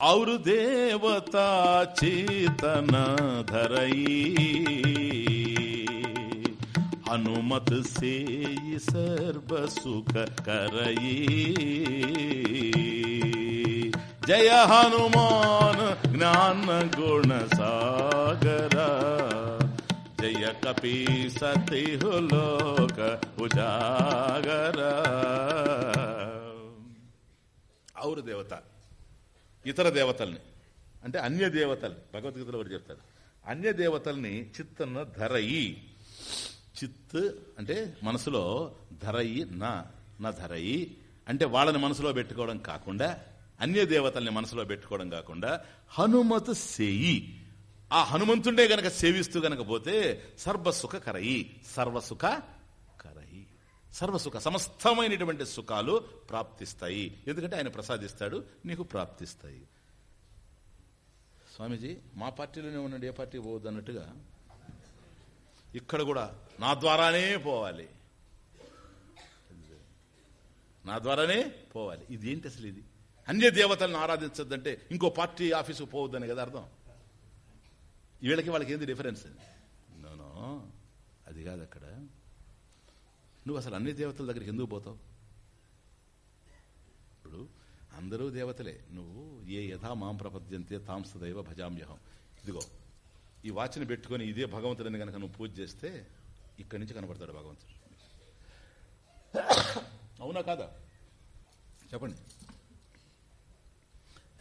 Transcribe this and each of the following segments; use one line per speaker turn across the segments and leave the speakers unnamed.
और देवता चेतन धरई हनुमत से सर्व सुख करई जय हनुमान ज्ञान गुण सागरा जय कपि सतिहु लोक उजागरा और देवता ఇతర దేవతల్ని. అంటే అన్య దేవతల్ని. భగవద్గీతలో కూడా చెప్తారు అన్య దేవతల్ని చిత్తన్న ధరయి. చిత్ అంటే మనసులో ధరయి నా నా ధరయి. అంటే వాళ్ళని మనసులో పెట్టుకోవడం కాకుండా అన్య దేవతల్ని మనసులో పెట్టుకోవడం కాకుండా హనుమతు సేయి. ఆ హనుమంతుండే గనక సేవిస్తూ గనక పోతే సర్వసుఖ కరయి సర్వసుఖ సర్వసుఖ సమస్తమైనటువంటి సుఖాలు ప్రాప్తిస్తాయి. ఎందుకంటే ఆయన ప్రసాదిస్తాడు నీకు ప్రాప్తిస్తాయి. స్వామీజీ మా పార్టీలోనే ఉన్నాడు ఏ పార్టీ పోవద్దు అన్నట్టుగా ఇక్కడ కూడా నా ద్వారానే పోవాలి. నా ద్వారానే పోవాలి. ఇదేంటి అసలు ఇది? అన్య దేవతలను ఆరాధించద్దంటే ఇంకో పార్టీ ఆఫీసుకు పోవద్దని కదా అర్థం? వీళ్ళకి వాళ్ళకి ఏంది డిఫరెన్స్? నోనో అది కాదు అక్కడ. నువ్వు అసలు అన్ని దేవతల దగ్గరికి ఎందుకు పోతావు? ఇప్పుడు అందరూ దేవతలే. నువ్వు ఏ యథా మాం ప్రపద్యంతే తాంసదైవ భజామ్యహం. ఇదిగో ఈ వాచ్ని పెట్టుకొని ఇదే భగవంతుడిని కనుక నువ్వు పూజ చేస్తే ఇక్కడి నుంచి కనబడతాడు భగవంతుడు. అవునా కాదా? చెప్పండి.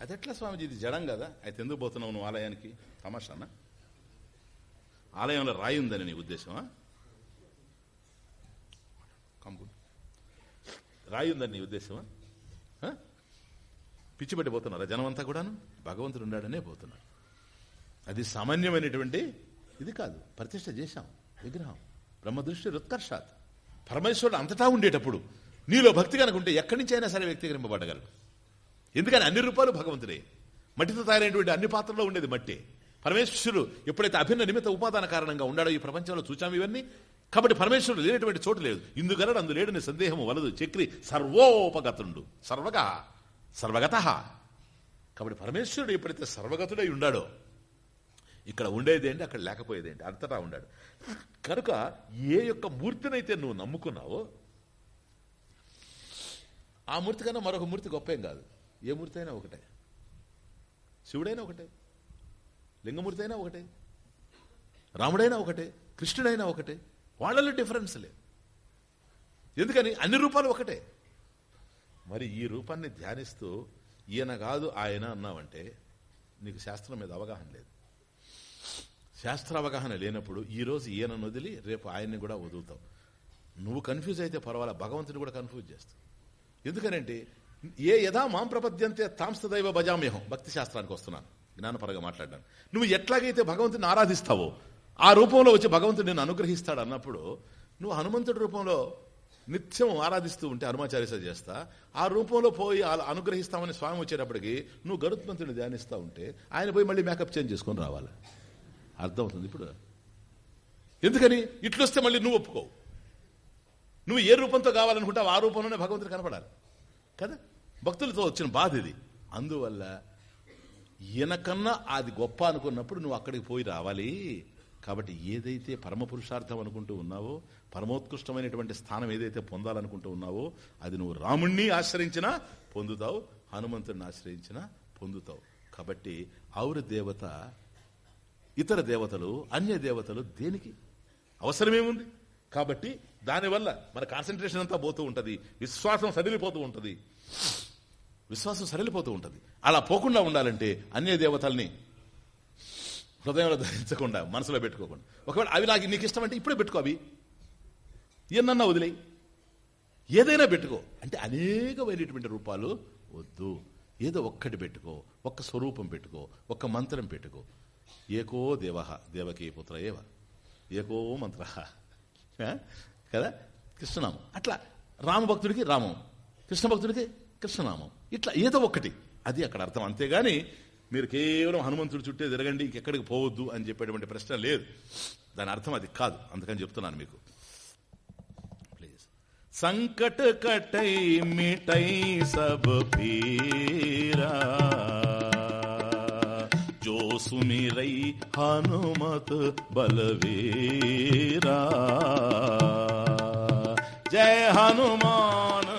అది ఎట్లా స్వామిజీ? ఇది జడం కదా. అయితే ఎందుకు పోతున్నావు నువ్వు ఆలయానికి? తమాషానా? ఆలయంలో రాయి ఉందని నీ ఉద్దేశమా కంపు రాయి ఉందని నీ ఉద్దేశమా? ఆ? పిచ్చి పెట్టి పోతున్నారా జనం అంతా కూడాను భగవంతుడు ఉన్నాడనే పోతున్నాడు అది సామాన్యమైనటువంటి ఇది కాదు. ప్రతిష్ట చేశాం. విగ్రహం. బ్రహ్మదృష్టి రుత్కర్షాత్. పరమేశ్వరుడు అంతటా ఉండేటప్పుడు నీలో భక్తి కనుకుంటే ఎక్కడి నుంచి అయినా సరే వ్యక్తీకరింపబడగలరు ఎందుకని? అన్ని రూపాలు భగవంతుడే. మట్టితో తయారైనటువంటి అన్ని పాత్రలో ఉండేది మట్టి. పరమేశ్వరుడు ఎప్పుడైతే అభిన్న నిమిత్త ఉపాదాన కారణంగా ఉన్నాడో ఈ ప్రపంచంలో చూచాము ఇవన్నీ. కాబట్టి పరమేశ్వరుడు లేనటువంటి చోటు లేదు. ఇందుగలడు అందు లేడని సందేహము వలదు. చక్రి సర్వోపగతుండు. సర్వగ సర్వగత. కాబట్టి పరమేశ్వరుడు ఎప్పుడైతే సర్వగతుడై ఉండాడో ఇక్కడ ఉండేదేంటి అక్కడ లేకపోయేదేంటి అంతటా ఉండాడు. కనుక ఏ యొక్క మూర్తినైతే నువ్వు నమ్ముకున్నావో ఆ మూర్తి కన్నా మరొక మూర్తి గొప్పేం కాదు. ఏ మూర్తి అయినా ఒకటే. శివుడైనా ఒకటే. లింగమూర్తి అయినా ఒకటే. రాముడైనా ఒకటే. కృష్ణుడైనా ఒకటే. వాళ్ళలో డిఫరెన్స్ లేదు. ఎందుకని? అన్ని రూపాలు ఒకటే. మరి ఈ రూపాన్ని ధ్యానిస్తూ ఈయన కాదు ఆయన అన్నావంటే నీకు శాస్త్రం మీద అవగాహన లేదు. శాస్త్ర అవగాహన లేనప్పుడు ఈరోజు ఈయనను వదిలి రేపు ఆయన్ని కూడా వదులుతావు. నువ్వు కన్ఫ్యూజ్ అయితే పర్వాలే భగవంతుని కూడా కన్ఫ్యూజ్ చేస్తావు. ఎందుకనంటే ఏ యథా మాం ప్రపద్యంతే తాంస్తదైవ భజామ్యహం. భక్తి శాస్త్రానికి వస్తున్నాను. జ్ఞానపరంగా మాట్లాడ్డాను నువ్వు ఎట్లాగైతే భగవంతుని ఆరాధిస్తావో ఆ రూపంలో వచ్చి భగవంతుడు నేను అనుగ్రహిస్తాడు అన్నప్పుడు నువ్వు హనుమంతుడి రూపంలో నిత్యం ఆరాధిస్తూ ఉంటే హనుమాచార్య చేస్తా ఆ రూపంలో పోయి అనుగ్రహిస్తామని స్వామి వచ్చేటప్పటికి నువ్వు గరుత్మంతుడిని ధ్యానిస్తూ ఉంటే ఆయన పోయి మళ్ళీ మేకప్ చేంజ్ చేసుకొని రావాలి. అర్థమవుతుంది ఇప్పుడు? ఎందుకని? ఇట్లొస్తే మళ్ళీ నువ్వు ఒప్పుకోవు. నువ్వు ఏ రూపంతో కావాలనుకుంటావు ఆ రూపంలోనే భగవంతుడు కనపడాలి. కదా? భక్తులతో వచ్చిన బాధ ఇది. అందువల్ల ఈయనకన్నా అది గొప్ప అనుకున్నప్పుడు నువ్వు అక్కడికి పోయి రావాలి. కాబట్టి ఏదైతే పరమ పురుషార్థం అనుకుంటూ ఉన్నావో పరమోత్కృష్టమైనటువంటి స్థానం ఏదైతే పొందాలనుకుంటూ ఉన్నావో అది నువ్వు రాముణ్ణి ఆశ్రయించినా పొందుతావు హనుమంతుడిని ఆశ్రయించినా పొందుతావు. కాబట్టి ఔర దేవత ఇతర దేవతలు అన్య దేవతలు దేనికి? అవసరమేముంది? కాబట్టి దానివల్ల మన కాన్సన్ట్రేషన్ అంతా పోతూ ఉంటుంది విశ్వాసం సడిలిపోతూ ఉంటుంది. విశ్వాసం సడిలిపోతూ ఉంటుంది. అలా పోకుండా ఉండాలంటే అన్య దేవతల్ని హృదయంలో ధరించకుండా మనసులో పెట్టుకోకుండా. ఒకవేళ అవి నాకు నీకు ఇష్టం అంటే ఇప్పుడే పెట్టుకో అవి. ఎన్నన్నా వదిలేయి. ఏదైనా పెట్టుకో. అంటే అనేకమైనటువంటి రూపాలు వద్దు. ఏదో ఒక్కటి పెట్టుకో. ఒక్క స్వరూపం పెట్టుకో. ఒక్క మంత్రం పెట్టుకో. ఏకో దేవ దేవకీ పుత్ర ఏవ. ఏకో మంత్ర. కదా? కృష్ణనామం. అట్లా రామభక్తుడికి రామం. కృష్ణ భక్తుడికి కృష్ణనామం. ఇట్లా ఏదో ఒక్కటి. అది అక్కడ అర్థం. అంతేగాని మీరు కేవలం హనుమంతుడు చుట్టే తిరగండి ఇంకెక్కడికి పోవద్దు అని చెప్పేటువంటి ప్రశ్న లేదు. దాని అర్థం అది కాదు. అందుకని చెప్తున్నాను మీకు. ప్లీజ్ సంకట కటై మిటై సబ్ పీరా. జో సుమిరై హనుమత్ బలవీరా. జయ హనుమాన్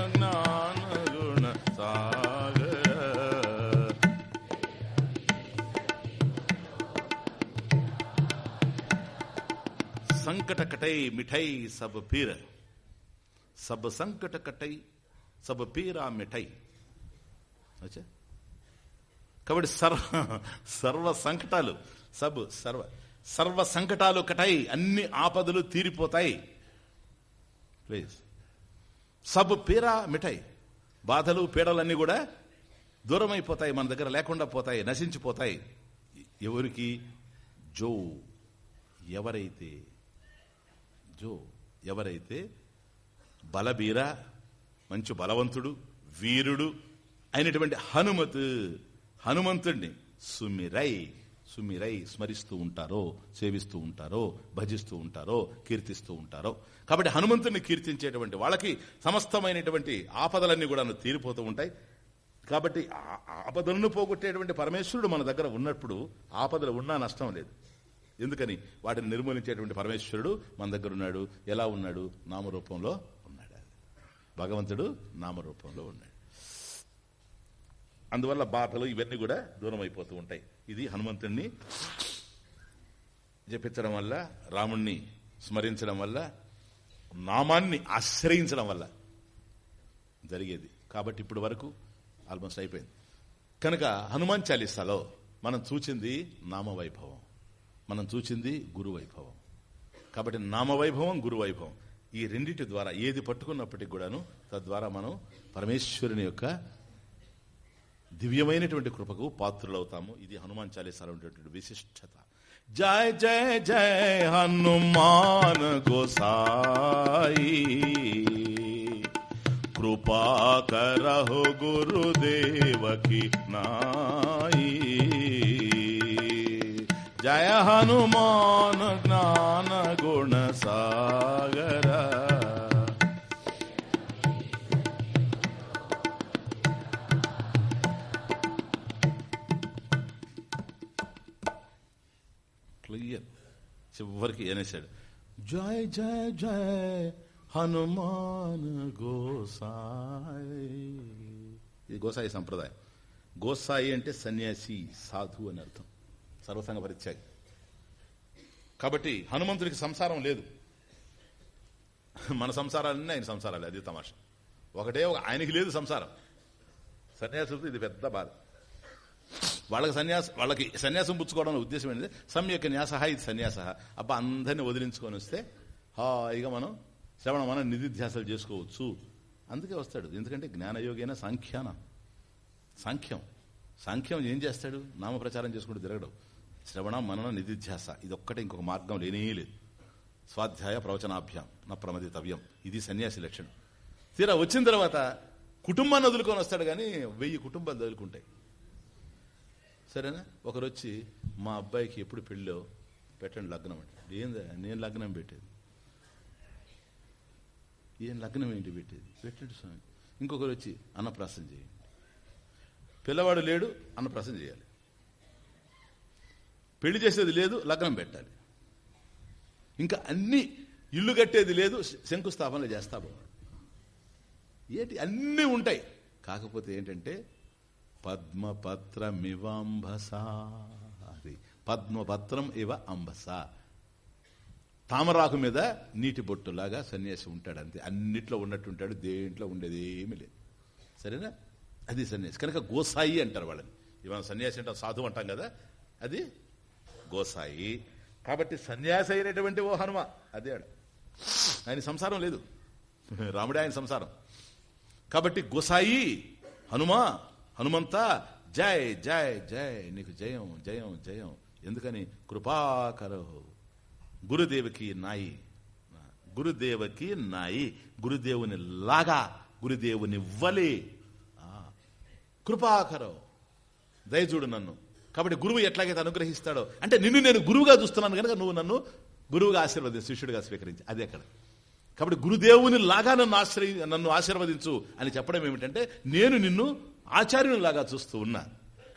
संकट कटै मिठै सब पीर सब संकट कटै सब पीरा मिठై అచ్చా కాబట్టి సర్వ సర్వ సంకటాలు సబ్ సర్వ సర్వ సంకటాలు కటాయి అన్ని ఆపదలు తీరిపోతాయి ప్లీజ్ సబ్ పీరా మిఠాయి బాధలు పీడలన్నీ కూడా దూరం అయిపోతాయి మన దగ్గర లేకుండా పోతాయి నశించిపోతాయి ఎవరికి జో ఎవరైతే జో ఎవరైతే బలబీర మంచి బలవంతుడు వీరుడు అయినటువంటి హనుమత్ హనుమంతుడిని సుమిరై సుమిరై స్మరిస్తూ ఉంటారో సేవిస్తూ ఉంటారో భజిస్తూ ఉంటారో కీర్తిస్తూ ఉంటారో. కాబట్టి హనుమంతుడిని కీర్తించేటువంటి వాళ్ళకి సమస్తమైనటువంటి ఆపదలన్నీ కూడా తీరిపోతూ ఉంటాయి. కాబట్టి ఆ- ఆపదలను పోగొట్టేటువంటి పరమేశ్వరుడు మన దగ్గర ఉన్నప్పుడు ఆపదలు ఉన్నా నష్టం లేదు. ఎందుకని? వాటిని నిర్మూలించేటువంటి పరమేశ్వరుడు మన దగ్గర ఉన్నాడు. ఎలా ఉన్నాడు? నామరూపంలో ఉన్నాడు. భగవంతుడు నామరూపంలో ఉన్నాడు. అందువల్ల బాధలు ఇవన్నీ కూడా దూరం అయిపోతూ ఉంటాయి. ఇది హనుమంతుణ్ణి జపించడం వల్ల రాముణ్ణి స్మరించడం వల్ల నామాన్ని ఆశ్రయించడం వల్ల జరిగేది. కాబట్టి ఇప్పుడు వరకు ఆల్మోస్ట్ అయిపోయింది. కనుక హనుమాన్ చాలీసాలో మనం చూచింది నామవైభవం. మనం చూసింది గురువైభవం. కాబట్టి నామవైభవం గురువైభవం. ఈ రెండింటి ద్వారా ఏది పట్టుకున్నప్పటికి కూడాను తద్వారా మనం పరమేశ్వరుని యొక్క దివ్యమైనటువంటి కృపకు పాత్రులవుతాము. ఇది హనుమాన్ చాలీసాలో ఉండేటువంటి విశిష్టత. జయ జయ జయ హనుమాన్ గోసాయి. కృపా కరహు గురుదేవకి నాయి. జయ హనుమాన్ జ్ఞాన గుణ సాగర క్లియర్ చివరికి అనేసాడు జయ జయ జయ హనుమాన్ గోసాయి. ఇది గోసాయి సంప్రదాయం. గోసాయి అంటే సన్యాసి సాధు అని అర్థం. సర్వసంగ పరిత్యాగి. కాబట్టి హనుమంతుడికి సంసారం లేదు. మన సంసారాలన్నీ ఆయన సంసారాలు అది తమాష. ఒకటే ఒక ఆయనకి లేదు సంసారం. సన్యాసులతో ఇది పెద్ద బాధ. వాళ్ళకి సన్యాస వాళ్ళకి సన్యాసం పుచ్చుకోవడం ఉద్దేశం ఏంటంటే సమ్యక్ న్యాస ఇది సన్యాస అబ్బా అందరిని వదిలించుకొని వస్తే హాయిగా మనం శ్రవణ మనం నిధిధ్యాసలు చేసుకోవచ్చు. అందుకే వస్తాడు. ఎందుకంటే జ్ఞానయోగైన సాంఖ్యాన. సాంఖ్యం. సాంఖ్యం ఏం చేస్తాడు? నామప్రచారం చేసుకుంటూ తిరగడం. శ్రవణ మనన నిధిధ్యాస. ఇది ఇంకొక మార్గం లేనే లేదు. స్వాధ్యాయ ప్రవచనాభ్యాం నా ప్రమదితవ్యం. ఇది సన్యాసి లక్షణం. తీరా వచ్చిన తర్వాత కుటుంబాన్ని వదులుకొని వస్తాడు కానీ వెయ్యి కుటుంబాలు వదులుకుంటాయి సరేనా? ఒకరు వచ్చి మా అబ్బాయికి ఎప్పుడు పెళ్ళో పెట్టండి లగ్నం అంటే. ఏందా? నేను లగ్నం పెట్టేది. ఏం లగ్నం ఏంటి పెట్టేది? పెట్టండి స్వామి. ఇంకొకరు వచ్చి అన్నప్రాసం చేయండి. పిల్లవాడు లేడు అన్నప్రాసం చేయాలి. పెళ్ళి చేసేది లేదు లగ్నం పెట్టాలి. ఇంకా అన్ని ఇల్లు కట్టేది లేదు శంకుస్థాపనలు చేస్తా పోవాడు ఏంటి అన్నీ ఉంటాయి. కాకపోతే ఏంటంటే పద్మపత్రమివాంబస అది. పద్మపత్రం ఇవ అంబస. తామరాకు మీద నీటి బొట్టులాగా సన్యాసి ఉంటాడు అంతే. అన్నిట్లో ఉన్నట్టు ఉంటాడు దేంట్లో ఉండేది ఏమీ లేదు. సరేనా? అది సన్యాసి. కనుక గోసాయి అంటారు వాళ్ళని. ఇవాళ సన్యాసి అంటే సాధు అంటాం కదా. అది గోసాయి. కాబట్టి సన్యాసి అయినటువంటి ఓ హనుమ. అదే ఆయన సంసారం లేదు. రాముడే ఆయన సంసారం. కాబట్టి గోసాయి హనుమా హనుమంత జై జై జై నీకు జయం జయం జయం. ఎందుకని? కృపాకరో గురుదేవికి నాయి. గురుదేవకి నాయి. గురుదేవుని లాగా గురుదేవుని వలి. ఆ, కృపాకరో దయచూడు నన్ను. కాబట్టి గురువు ఎట్లాగైతే అనుగ్రహిస్తాడో అంటే నిన్ను నేను గురువుగా చూస్తున్నాను కనుక నువ్వు నన్ను గురువుగా ఆశీర్వది శిష్యుడిగా స్వీకరించి. అది అక్కడ కాబట్టి గురుదేవుని లాగా నన్ను ఆశ్రయి నన్ను ఆశీర్వదించు అని చెప్పడం ఏమిటంటే నేను నిన్ను ఆచార్యుని లాగా చూస్తూ ఉన్నా.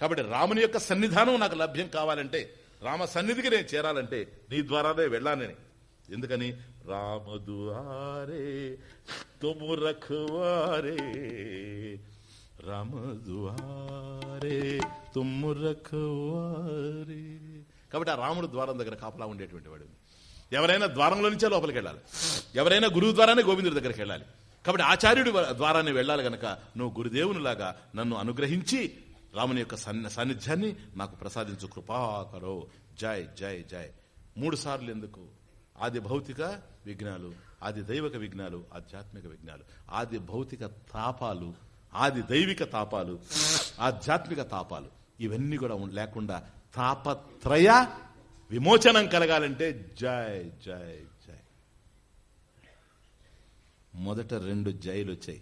కాబట్టి రాముని యొక్క సన్నిధానం నాకు లభ్యం కావాలంటే రామ సన్నిధికి నేను చేరాలంటే నీ ద్వారానే వెళ్ళానని. ఎందుకని? రామదువారే తుము రఖవారే రామదువారే తుమ్ము రఖవారే. కాబట్టి ఆ రాముడు ద్వారం దగ్గర కాపలా ఉండేటువంటి వాడు. ఎవరైనా ద్వారంలో నుంచే లోపలికి వెళ్ళాలి. ఎవరైనా గురువు ద్వారానే గోవిందుడి దగ్గరికి వెళ్ళాలి. కాబట్టి ఆచార్యుడి ద్వారానే వెళ్ళాలి గనక నువ్వు గురుదేవునిలాగా నన్ను అనుగ్రహించి రాముని యొక్క సాన్నిధ్యాన్ని నాకు ప్రసాదించు కృపాకరో జై జై జై. మూడు సార్లు ఎందుకు? ఆది భౌతిక విఘ్నాలు ఆది దైవక విఘ్నాలు ఆధ్యాత్మిక విఘ్నాలు. ఆది భౌతిక తాపాలు ఆది దైవిక తాపాలు ఆధ్యాత్మిక తాపాలు ఇవన్నీ కూడా లేకుండా తాపత్రయ విమోచనం కలగాలంటే జై జై జై. మొదట రెండు జైలు వచ్చాయి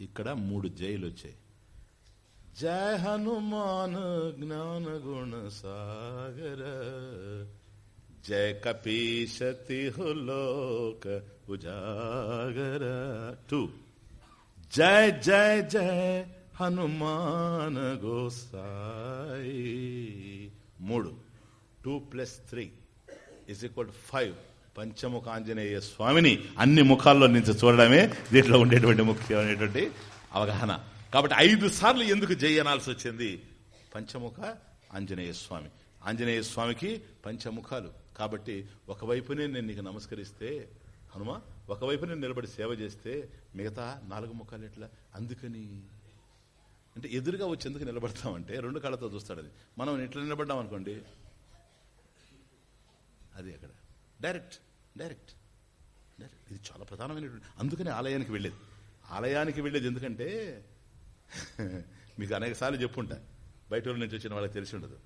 ఇక్కడ మూడు జైలు వచ్చాయి జయ హనుమాన్ జ్ఞాన గుణ సాగర జయ కపీశతి హులోక ఉజాగర. టూ. జయ జయ జయ హనుమాన్ గోసాయి. మూడు. Two plus three is equal five Panchamukha Anjaneya స్వామిని అన్ని ముఖాల్లో నుంచి చూడడమే దీంట్లో ఉండేటువంటి ముఖ్యమైనటువంటి అవగాహన. కాబట్టి ఐదు సార్లు ఎందుకు జయనాల్సి వచ్చింది? పంచముఖ ఆంజనేయ స్వామి. ఆంజనేయ స్వామికి పంచముఖాలు. కాబట్టి ఒకవైపునే నేను నీకు నమస్కరిస్తే హనుమ ఒకవైపు నేను నిలబడి సేవ చేస్తే మిగతా నాలుగు ముఖాలు ఎట్లా? అందుకని. అంటే ఎదురుగా వచ్చేందుకు నిలబడతామంటే రెండు కాళ్ళతో చూస్తాడు అది. మనం ఎట్లా నిలబడ్డాం అనుకోండి. అది అక్కడ. Direct direct direct. ఇది చాలా ప్రధానమైనటువంటి అందుకని ఆలయానికి వెళ్ళేది. ఆలయానికి వెళ్ళేది ఎందుకంటే మీకు అనేక సార్లు చెప్పుంటా. బయట నుంచి వచ్చిన వాళ్ళకి తెలిసి ఉండదు.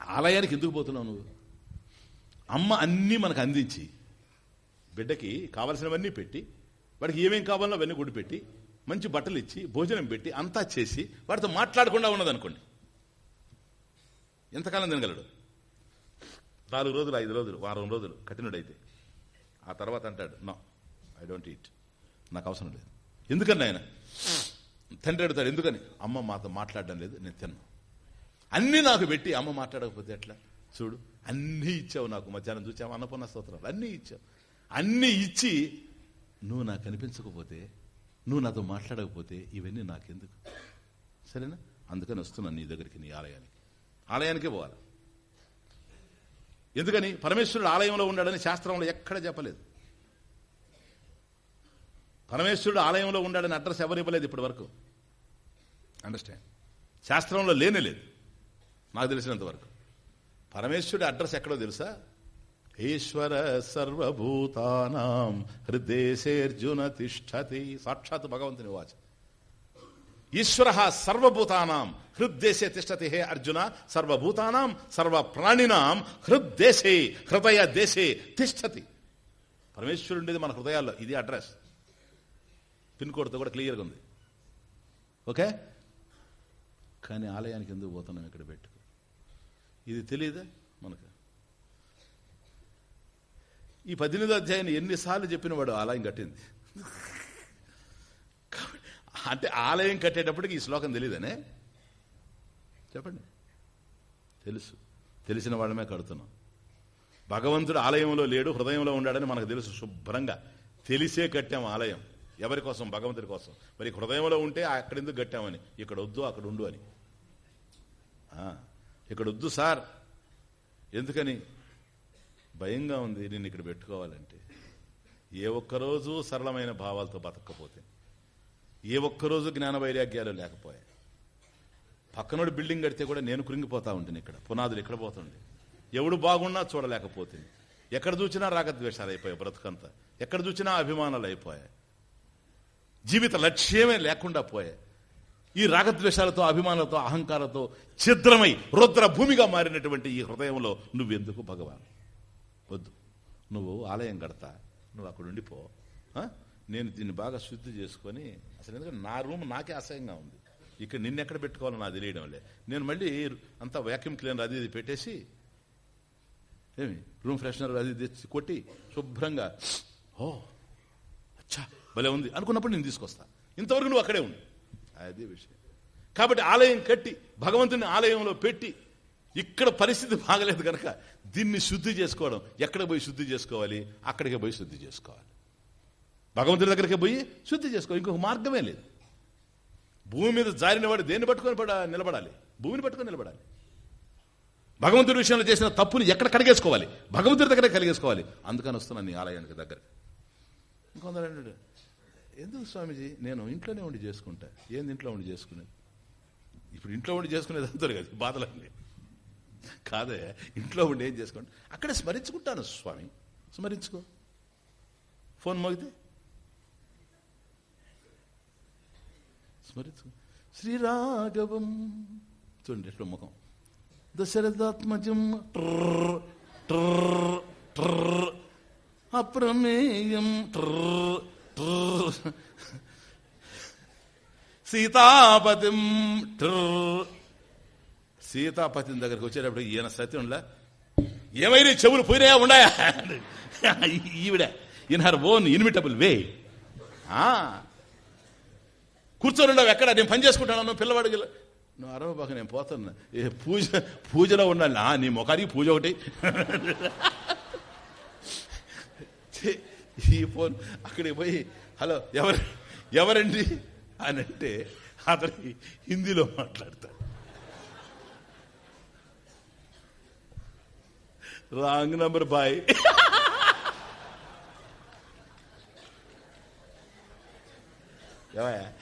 ఆలయానికి ఎందుకు పోతున్నావు నువ్వు? అమ్మ అన్నీ మనకు అందించి బిడ్డకి కావలసినవన్నీ పెట్టి వాడికి ఏమేం కావాలో అవన్నీ గుడి పెట్టి మంచి బట్టలు ఇచ్చి భోజనం పెట్టి అంతా చేసి వాడితో మాట్లాడకుండా ఉన్నదనుకోండి. ఎంతకాలం తినగలడు? నాలుగు రోజులు ఐదు రోజులు వారం రోజులు కఠినుడైతే. ఆ తర్వాత అంటాడు నో ఐ డోంట్ ఈట్. నాకు అవసరం లేదు. ఎందుకని ఆయన తండ్రి అడుగుతాడు ఎందుకని? అమ్మ మాతో మాట్లాడడం లేదు నేను తిన్నాను అన్నీ నాకు పెట్టి అమ్మ మాట్లాడకపోతే ఎట్లా? చూడు అన్నీ ఇచ్చావు నాకు మధ్యాహ్నం చూచావు? అన్నపూర్ణ స్తోత్రాలు అన్నీ ఇచ్చావు. అన్నీ ఇచ్చి నువ్వు నాకు కనిపించకపోతే నువ్వు నాతో మాట్లాడకపోతే ఇవన్నీ నాకెందుకు? సరేనా? అందుకని వస్తున్నాను నీ దగ్గరికి నీ ఆలయానికి. ఆలయానికే పోవాలి. ఎందుకని? పరమేశ్వరుడు ఆలయంలో ఉన్నాడని శాస్త్రంలో ఎక్కడ చెప్పలేదు. పరమేశ్వరుడు ఆలయంలో ఉండాడని అడ్రస్ ఎవరు ఇవ్వలేదు ఇప్పటి వరకు? అండర్స్టాండ్. శాస్త్రంలో లేనే లేదు. నాకు తెలిసినంత వరకు. పరమేశ్వరుడి అడ్రస్ ఎక్కడో తెలుసా? ఈశ్వర సర్వభూతానాం హృదేశేర్జున తిష్టతి. సాక్షాత్ భగవంతుని వాచ. ఈశ్వర సర్వభూతానాం హృద్దేశే తిష్టతి హే అర్జున. సర్వభూతానాం సర్వ ప్రాణినాం హృద్దేశే హృదయ దేశే తిష్టతి. పరమేశ్వరుండేది మన హృదయాల్లో ఇది అడ్రస్. పిన్ కోడ్తో కూడా క్లియర్గా ఉంది. ఓకే? కానీ ఆలయానికి ఎందుకు పోతున్నాం ఇక్కడ పెట్టుకు ఇది తెలియదా మనకు. ఈ పద్దెనిమిదో అధ్యాయాన్ని ఎన్నిసార్లు చెప్పిన వాడు ఆలయం కట్టింది. అంటే ఆలయం కట్టేటప్పటికి ఈ శ్లోకం తెలియదనే చెప్పండి. తెలుసు. తెలిసిన వాళ్ళమే కడుతున్నాం. భగవంతుడు ఆలయంలో లేడు హృదయంలో ఉన్నాడని మనకు తెలుసు శుభ్రంగా. తెలిసే కట్టాం ఆలయం. ఎవరి కోసం? భగవంతుడి కోసం. మరి హృదయంలో ఉంటే అక్కడెందుకు కట్టామని? ఇక్కడ వద్దు అక్కడ ఉండు అని. ఇక్కడ వద్దు సార్. ఎందుకని? భయంగా ఉంది నేను ఇక్కడ పెట్టుకోవాలంటే. ఏ ఒక్కరోజు సరళమైన భావాలతో బతకపోతే ఏ ఒక్కరోజు జ్ఞాన వైరాగ్యాలు లేకపోయాయి పక్కనోడు బిల్డింగ్ కడితే కూడా నేను కృంగిపోతా ఉంటుంది ఇక్కడ. పునాదులు ఇక్కడ పోతుండే. ఎవడు బాగున్నా చూడలేకపోతే. ఎక్కడ చూసినా రాగద్వేషాలు అయిపోయాయి బ్రతుకంతా. ఎక్కడ చూసినా అభిమానాలు అయిపోయాయి. జీవిత లక్ష్యమే లేకుండా పోయాయి. ఈ రాగద్వేషాలతో అభిమానాలతో అహంకారంతో ఛిద్రమై రుద్ర భూమిగా మారినటువంటి ఈ హృదయంలో నువ్వెందుకు భగవాన్? వద్దు. నువ్వు ఆలయం కడతా. నువ్వు అక్కడ ఉండిపో. నేను దీన్ని బాగా శుద్ధి చేసుకొని అసలు ఎందుకంటే నా రూమ్ నాకే అసహ్యంగా ఉంది. ఇక్కడ నిన్నెక్కడ పెట్టుకోవాలో నాకు తెలియడం లే నేను మళ్ళీ అంతా వ్యాక్యూమ్ క్లీనర్ అది ఇది పెట్టేసి ఏమి? రూమ్ ఫ్రెషనర్ అది తెచ్చి కొట్టి శుభ్రంగా ఓ అచ్చా భలే ఉంది. అనుకున్నప్పుడు నేను తీసుకొస్తా. ఇంతవరకు నువ్వు అక్కడే ఉండి. అది విషయం. కాబట్టి ఆలయం కట్టి భగవంతుని ఆలయంలో పెట్టి ఇక్కడ పరిస్థితి బాగలేదు కనుక దీన్ని శుద్ధి చేసుకోవడం. ఎక్కడ పోయి శుద్ధి చేసుకోవాలి? అక్కడికే పోయి శుద్ధి చేసుకోవాలి. భగవంతుడి దగ్గరికి పోయి శుద్ధి చేసుకోవాలి. ఇంకొక మార్గమే లేదు. భూమి మీద జారిన వాడు దేన్ని పట్టుకొని నిలబడాలి? భూమిని పట్టుకొని నిలబడాలి. భగవంతుడి విషయంలో చేసిన తప్పుని ఎక్కడ కడిగేసుకోవాలి? భగవంతుడి దగ్గరే కలిగేసుకోవాలి అందుకని వస్తున్నాను నీ ఆలయానికి దగ్గర. ఇంకొందరు ఎందుకు స్వామిజీ? నేను ఇంట్లోనే ఉండి చేసుకుంటా. ఏంది ఇంట్లో ఉండి చేసుకునేది? ఇప్పుడు ఇంట్లో ఉండి చేసుకునేది అంతరు కదా బాధలన్నీ కాదే ఇంట్లో ఉండి ఏం చేసుకోండి? అక్కడే స్మరించుకుంటాను స్వామి. స్మరించుకో. ఫోన్ మోగితే? స్మరించుకో. శ్రీరాఘవం. చూడండి ఎట్లా ముఖం. దశరథాత్మజం. ట్రర్ ట్రర్ ట్రర్. అప్రమేయం. ట్రర్. సీతాపతిం ట్రర్ సీతాపతిని దగ్గరికి వచ్చేటప్పుడు ఈయన సత్యంలా ఏమైనా చెవులు పోయినాయా? ఉన్నాయా? ఈవిడ in her own inevitable way కూర్చొని ఉండవు ఎక్కడ? నేను పని చేసుకుంటాను? పిల్లవాడికి నువ్వు అరవబాక నేను పోతున్నా ఏ పూజ పూజలో ఉండాలి నీ ముఖానికి పూజ ఒకటి. ఈ ఫోన్ అక్కడికి పోయి హలో ఎవరు ఎవరండి? అని అంటే అతని హిందీలో మాట్లాడతాడు. Wrong number bye. ఏమయ్యా?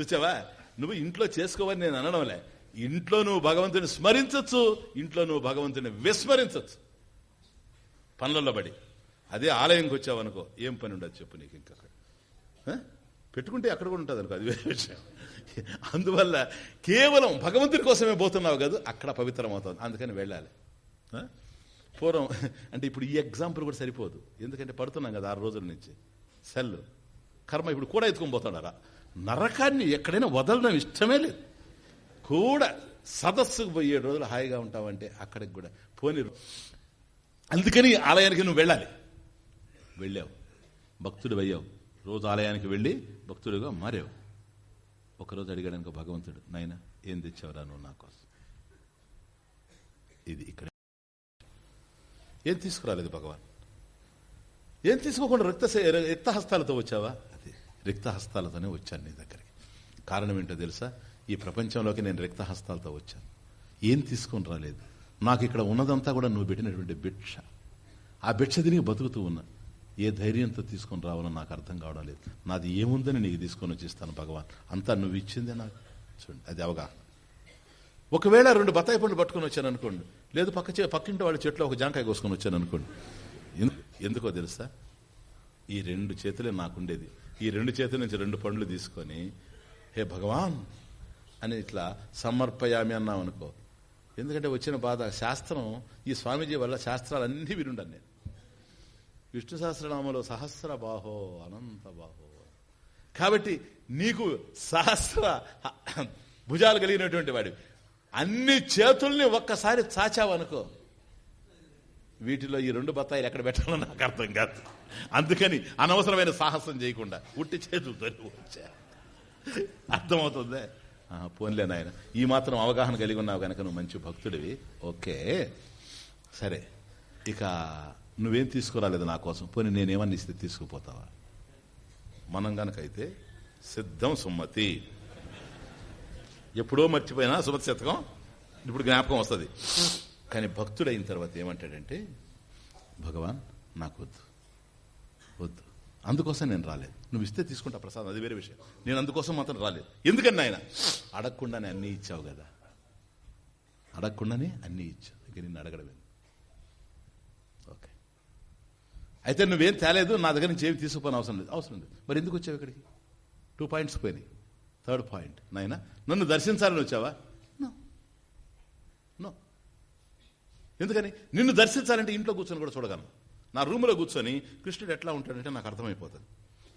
చూచావా నువ్వు ఇంట్లో చేసుకోవని నేను అనడంలే. ఇంట్లో నువ్వు భగవంతుని స్మరించవచ్చు ఇంట్లో నువ్వు భగవంతుని విస్మరించవచ్చు పనులలో పడి. అదే ఆలయంకి వచ్చావనుకో ఏం పని ఉండదు చెప్పు నీకు ఇంకా. అక్కడ. పెట్టుకుంటే అక్కడ కూడా ఉంటుంది అనుకో అది వేరే విషయం. అందువల్ల కేవలం భగవంతుడి కోసమే పోతున్నావు కదా అక్కడ పవిత్రం అవుతుంది అందుకని వెళ్ళాలి. పూర్వం అంటే ఇప్పుడు ఈ ఎగ్జాంపుల్ కూడా సరిపోదు. ఎందుకంటే పడుతున్నాం కదా ఆరు రోజుల నుంచి. సెల్ కర్మ ఇప్పుడు కూడా ఎత్తుకొని పోతాడారా? నరకాన్ని ఎక్కడైనా వదలడం ఇష్టమే లేదు. కూడా సదస్సుకు పోయే రోజులు హాయిగా ఉంటావంటే అక్కడికి కూడా పోని అందుకని ఆలయానికి నువ్వు వెళ్ళాలి. వెళ్ళావు. భక్తుడు అయ్యావు. రోజు ఆలయానికి వెళ్ళి భక్తుడిగా మారావు. ఒకరోజు అడిగాడనుకో భగవంతుడు నాయన ఏం తెచ్చావురా నువ్వు నా కోసం? ఇది ఇక్కడ. ఏం తీసుకురాలేదు భగవాన్? ఏం తీసుకోకుండా రక్త రిక్తహస్తాలతో వచ్చావా? అది రిక్తహస్తాలతోనే వచ్చాను నీ దగ్గరికి. కారణం ఏంటో తెలుసా? ఈ ప్రపంచంలోకి నేను రిక్తహస్తాలతో వచ్చాను. ఏం తీసుకొని రాలేదు? నాకు ఇక్కడ ఉన్నదంతా కూడా నువ్వు పెట్టినటువంటి భిక్ష. ఆ భిక్ష తిరిగి బతుకుతూ ఉన్నా. ఏ ధైర్యంతో తీసుకొని రావాలో నాకు అర్థం కావడం లేదు. నాది ఏముందని నీకు తీసుకొని వచ్చిస్తాను భగవాన్. అంతా నువ్వు ఇచ్చిందే నాకు. చూడండి అది అవగాహన. ఒకవేళ రెండు బత్తాయి పండ్లు పట్టుకొని వచ్చాను అనుకోండి. లేదు పక్క చే- పక్కింటి వాళ్ళ చెట్లో ఒక జాంకాయ కోసుకొని వచ్చాను అనుకోండి. ఎందుకో తెలుసా? ఈ రెండు చేతులే నాకుండేది. ఈ రెండు చేతుల నుంచి రెండు పండ్లు తీసుకొని హే భగవాన్! అని ఇట్లా సమర్పయామి అన్నాం అనుకో ఎందుకంటే వచ్చిన బాధ శాస్త్రం ఈ స్వామీజీ వల్ల శాస్త్రాలన్నీ వినుండాను నేను. విష్ణు సహస్రనామంలో సహస్ర బాహో అనంత బాహో కాబట్టి నీకు సహస్ర భుజాలు కలిగినటువంటి వాడి. అన్ని చేతుల్ని ఒక్కసారి చాచావనుకో వీటిలో ఈ రెండు బత్తాయిలు ఎక్కడ పెట్టాలో నాకు అర్థం కాదు. అందుకని అనవసరమైన సాహసం చేయకుండా ఉట్టి చేతులతో వచ్చా. అర్థమవుతుందే? పోన్లే నాయన. ఈ మాత్రం అవగాహన కలిగి ఉన్నావు కనుక నువ్వు మంచి భక్తుడివి. ఓకే. సరే. ఇక నువ్వేం తీసుకురాలేదు నా కోసం. పోనీ నేనేమన్నా ఇస్తే తీసుకుపోతావా? మనం గనకైతే సిద్ధం సుమ్మతి. ఎప్పుడో మర్చిపోయినా సుమతి శతకం ఇప్పుడు జ్ఞాపకం వస్తుంది. కానీ భక్తుడైన తర్వాత ఏమంటాడంటే భగవాన్ నాకు వద్దు. వద్దు. అందుకోసం నేను రాలేదు. నువ్వు ఇస్తే తీసుకుంటా ప్రసాదం అది వేరే విషయం. నేను అందుకోసం మాత్రం రాలేదు. ఎందుకని ఆయన అడగకుండానే అన్నీ ఇచ్చావు కదా. అడగకుండానే అన్నీ ఇచ్చావు. ఇక నిన్ను అడగడం ఎందుకు? ఓకే అయితే నువ్వేం తేలేదు నా దగ్గర నుంచి ఏమి తీసుకుపోని అవసరం లేదు. అవసరం లేదు. మరి ఎందుకు వచ్చావు ఇక్కడికి? టూ పాయింట్స్ పోయినాయి. థర్డ్ పాయింట్ నాయన. నన్ను దర్శించాలని వచ్చావా? నో నో ఎందుకని? నిన్ను దర్శించాలంటే ఇంట్లో కూర్చొని కూడా చూడగలను. నా రూమ్లో కూర్చొని కృష్ణుడు ఎట్లా ఉంటాడంటే నాకు అర్థమైపోతుంది.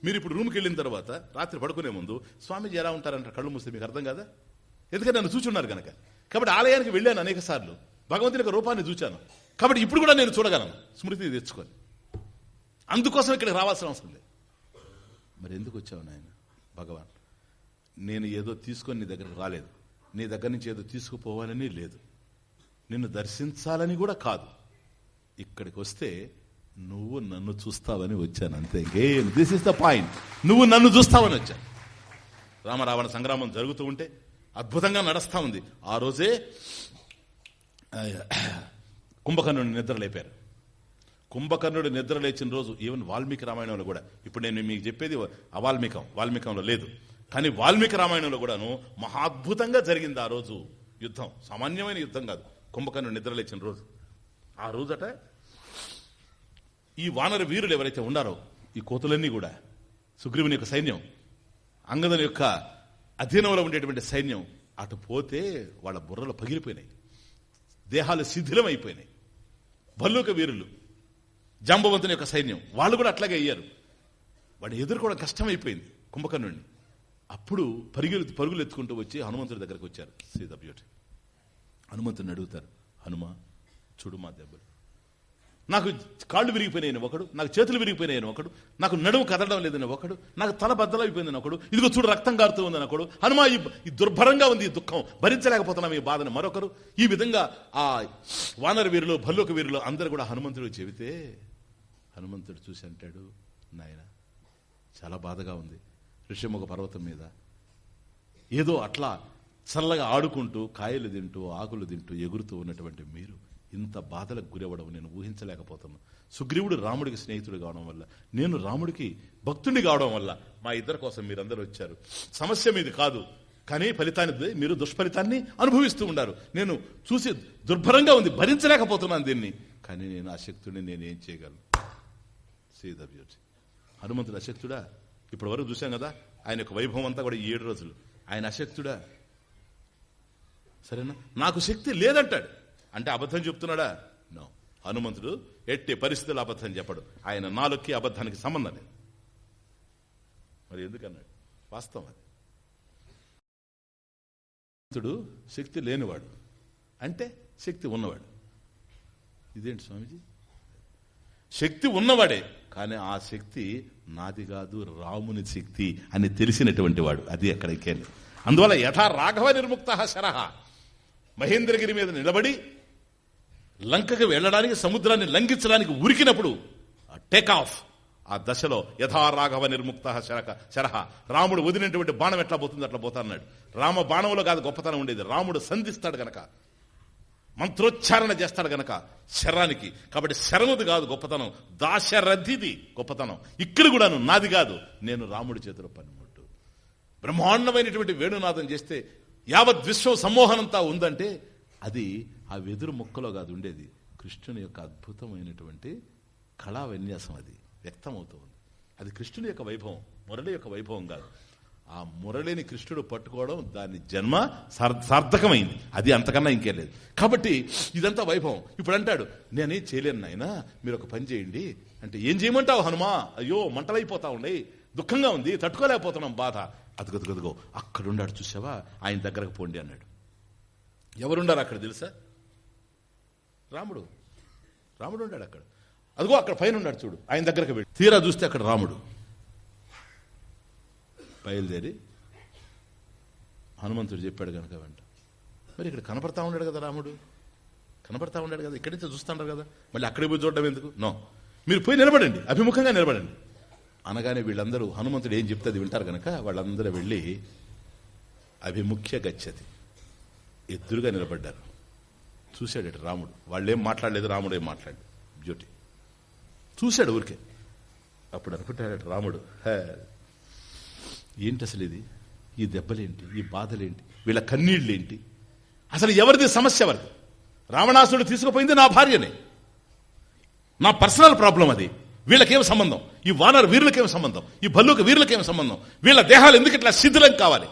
మీరు ఇప్పుడు రూమ్కి వెళ్ళిన తర్వాత రాత్రి పడుకునే ముందు స్వామీజీ ఎలా ఉంటారంటే కళ్ళు మూస్తే మీకు అర్థం కాదా? ఎందుకంటే నన్ను చూచున్నారు కనుక కాబట్టి ఆలయానికి వెళ్ళాను అనేక సార్లు. భగవంతుని యొక్క రూపాన్ని చూచాను. కాబట్టి ఇప్పుడు కూడా నేను చూడగలను. స్మృతి తెచ్చుకొని. అందుకోసం ఇక్కడికి రావాల్సిన అవసరం లేదు. మరి ఎందుకు వచ్చావు నాయన? భగవాన్ నేను ఏదో తీసుకొని నీ దగ్గరకు రాలేదు. నీ దగ్గర నుంచి ఏదో తీసుకుపోవాలని లేదు. నిన్ను దర్శించాలని కూడా కాదు. ఇక్కడికి వస్తే నువ్వు నన్ను చూస్తావని వచ్చాను అంతే. దిస్ ఇస్ ద పాయింట్ నువ్వు నన్ను చూస్తావని వచ్చాను. రామరావణ సంగ్రామం జరుగుతూ ఉంటే అద్భుతంగా నడుస్తా ఉంది. ఆ రోజే కుంభకర్ణుని నిద్ర లేపారు. కుంభకర్ణుడు నిద్ర లేచిన రోజు ఈవెన్ వాల్మీకి రామాయణంలో కూడా. ఇప్పుడు నేను మీకు చెప్పేది అవాల్మీకం వాల్మీకంలో లేదు. కానీ వాల్మీకి రామాయణంలో కూడాను మహాద్భుతంగా జరిగింది ఆ రోజు యుద్ధం. సామాన్యమైన యుద్ధం కాదు. కుంభకర్ణుడు నిద్ర లేచిన రోజు. ఆ రోజట ఈ వానర వీరులు ఎవరైతే ఉన్నారో ఈ కోతులన్నీ కూడా సుగ్రీవుని యొక్క సైన్యం అంగదని యొక్క అధీనంలో ఉండేటువంటి సైన్యం అటు పోతే వాళ్ళ బుర్రలు పగిలిపోయినాయి. దేహాలు శిథిలం అయిపోయినాయి భల్లూక వీరులు జాంబవంతుని యొక్క సైన్యం. వాళ్ళు కూడా అట్లాగే అయ్యారు. వాడిని ఎదుర్కోవడం కష్టమైపోయింది కుంభకర్ణుడిని. అప్పుడు పరుగులు పరుగులు ఎత్తుకుంటూ వచ్చి హనుమంతుడి దగ్గరకు వచ్చారు. సీత బ్యూటీ. హనుమంతుడిని అడుగుతారు హనుమ చూడు మా దెబ్బలు. నాకు కాళ్ళు విరిగిపోయినాయని ఒకడు నాకు చేతులు విరిగిపోయినాయని ఒకడు నాకు నడుము కదలడం లేదని ఒకడు నాకు తల బద్దలైపోయిందని ఒకడు ఇదిగో చూడు రక్తం కారుతూ ఉందని ఒకడు. హనుమ ఈ దుర్భరంగా ఉంది ఈ దుఃఖం. భరించలేకపోతున్నాం ఈ బాధను మరొకరు. ఈ విధంగా ఆ వానర వీరులు భల్లోక వీరులు అందరూ కూడా హనుమంతుడు చెబితే హనుమంతుడు చూసి అంటాడు నాయన చాలా బాధగా ఉంది. ఋషిముఖ పర్వతం మీద ఏదో అట్లా చల్లగా ఆడుకుంటూ కాయలు తింటూ ఆకులు తింటూ ఎగురుతూ ఉన్నటువంటి మీరు ఇంత బాధలకు గురవ్వడం నేను ఊహించలేకపోతున్నాను సుగ్రీవుడు రాముడికి స్నేహితుడు కావడం వల్ల నేను రాముడికి భక్తుడిని కావడం వల్ల మా ఇద్దరి కోసం మీరందరూ వచ్చారు. సమస్య మీది కాదు. కానీ ఫలితాన్ని మీరు దుష్ఫలితాన్ని అనుభవిస్తూ ఉన్నారు నేను చూసి దుర్భరంగా ఉంది భరించలేకపోతున్నాను దీన్ని. కానీ నేను ఆ శక్తుడిని నేను ఏం సీ ద బ్యూటీ హనుమంతుడు అశక్తుడా? ఇప్పటి వరకు చూసాం కదా ఆయన యొక్క వైభవం అంతా కూడా ఈ ఏడు రోజులు. ఆయన అశక్తుడా? సరేనా? నాకు శక్తి లేదంటాడు. అంటే అబద్ధం చెప్తున్నాడా? నో. హనుమంతుడు ఎట్టి పరిస్థితులు అబద్ధం చెప్పడు. ఆయన నాలుగుకి అబద్ధానికి సంబంధం లేదు. మరి ఎందుకన్నాడు? వాస్తవం అది. హనుమంతుడు శక్తి లేనివాడు. అంటే శక్తి ఉన్నవాడు. ఇదేంటి స్వామీజీ? శక్తి ఉన్నవాడే. కానీ ఆ శక్తి నాది కాదు రాముని శక్తి అని తెలిసినటువంటి వాడు. అది ఎక్కడికే అందువల్ల యథా రాఘవ నిర్ముక్త శరహ మహేంద్రగిరి మీద నిలబడి లంకకి వెళ్ళడానికి సముద్రాన్ని లంఘించడానికి ఉరికినప్పుడు టేక్ ఆఫ్ ఆ దశలో యథా రాఘవ నిర్ముక్త శరక శరహ రాముడు వదిలినటువంటి బాణం ఎట్లా పోతుంది అట్లా పోతా అన్నాడు. రామ బాణంలో కాదు గొప్పతనం ఉండేది. రాముడు సంధిస్తాడు గనక. మంత్రోచ్చారణ చేస్తాడు గనక శరానికి కాబట్టి శరముది కాదు గొప్పతనం. దాశరథిది గొప్పతనం. ఇక్కడ కూడాను నాది కాదు. నేను రాముడి చేతిలో పనిముట్టు. బ్రహ్మాండమైనటువంటి వేణునాదం చేస్తే యావత్ విశ్వం సమ్మోహనంతా ఉందంటే అది ఆ వెదురు ముక్కలో కాదు ఉండేది. కృష్ణుని యొక్క అద్భుతమైనటువంటి కళా విన్యాసం అది. వ్యక్తమవుతూ ఉంది అది కృష్ణుని యొక్క వైభవం మురళి యొక్క వైభవం కాదు. ఆ మురళిని కృష్ణుడు పట్టుకోవడం దాని జన్మ సార్- సార్థకమైంది. అది అంతకన్నా ఇంకేం లేదు. కాబట్టి ఇదంతా వైభవం. ఇప్పుడు అంటాడు నేనేం చేయలేను నాయన మీరు ఒక పని చేయండి. అంటే ఏం చేయమంటావు హనుమా? అయ్యో మంటలైపోతా ఉండే దుఃఖంగా ఉంది తట్టుకోలేకపోతున్నాం బాధ. అదుగదుగదుగో అక్కడున్నాడు చూసావా? ఆయన దగ్గరకు పోండి అన్నాడు. ఎవరున్నారు అక్కడ తెలుసా? రాముడు. రాముడు ఉన్నాడు అక్కడ. అదిగో అక్కడ పైన ఉన్నాడు చూడు. ఆయన దగ్గరకు వెళ్ళి. తీరా చూస్తే అక్కడ రాముడు. బయలుదేరి హనుమంతుడు చెప్పాడు కనుక వెంట. మరి ఇక్కడ కనపడతా ఉన్నాడు కదా రాముడు? కనపడతా ఉన్నాడు కదా? ఇక్కడి నుంచి చూస్తుంటారు కదా? మళ్ళీ అక్కడికి పోయి చూడడం ఎందుకు? నో. మీరు పోయి నిలబడండి. అభిముఖంగా నిలబడండి. అనగానే వీళ్ళందరూ హనుమంతుడు ఏం చెప్తే అది వింటారు కనుక వాళ్ళందరూ వెళ్ళి అభిముఖ్య గచ్చతి. ఎదురుగా నిలబడ్డారు. చూశాడు రాముడు. వాళ్ళు ఏం మాట్లాడలేదు రాముడు ఏం మాట్లాడు జ్యోటి చూశాడు ఊరికే. అప్పుడు అనుకుంటాడట రాముడు హే ఏంటి అసలు ఇది ఈ దెబ్బలేంటి? ఈ బాధలేంటి? వీళ్ళ కన్నీళ్ళేంటి? అసలు ఎవరిది సమస్య ఎవరిది? రావణాసుడు తీసుకుపోయింది నా భార్యనే. నా పర్సనల్ ప్రాబ్లం అది. వీళ్ళకేం సంబంధం? ఈ వానర్ వీరులకేం సంబంధం? ఈ భల్లుక వీరులకేం సంబంధం? వీళ్ళ దేహాలు ఎందుకు ఇట్లా శిథిలం కావాలి?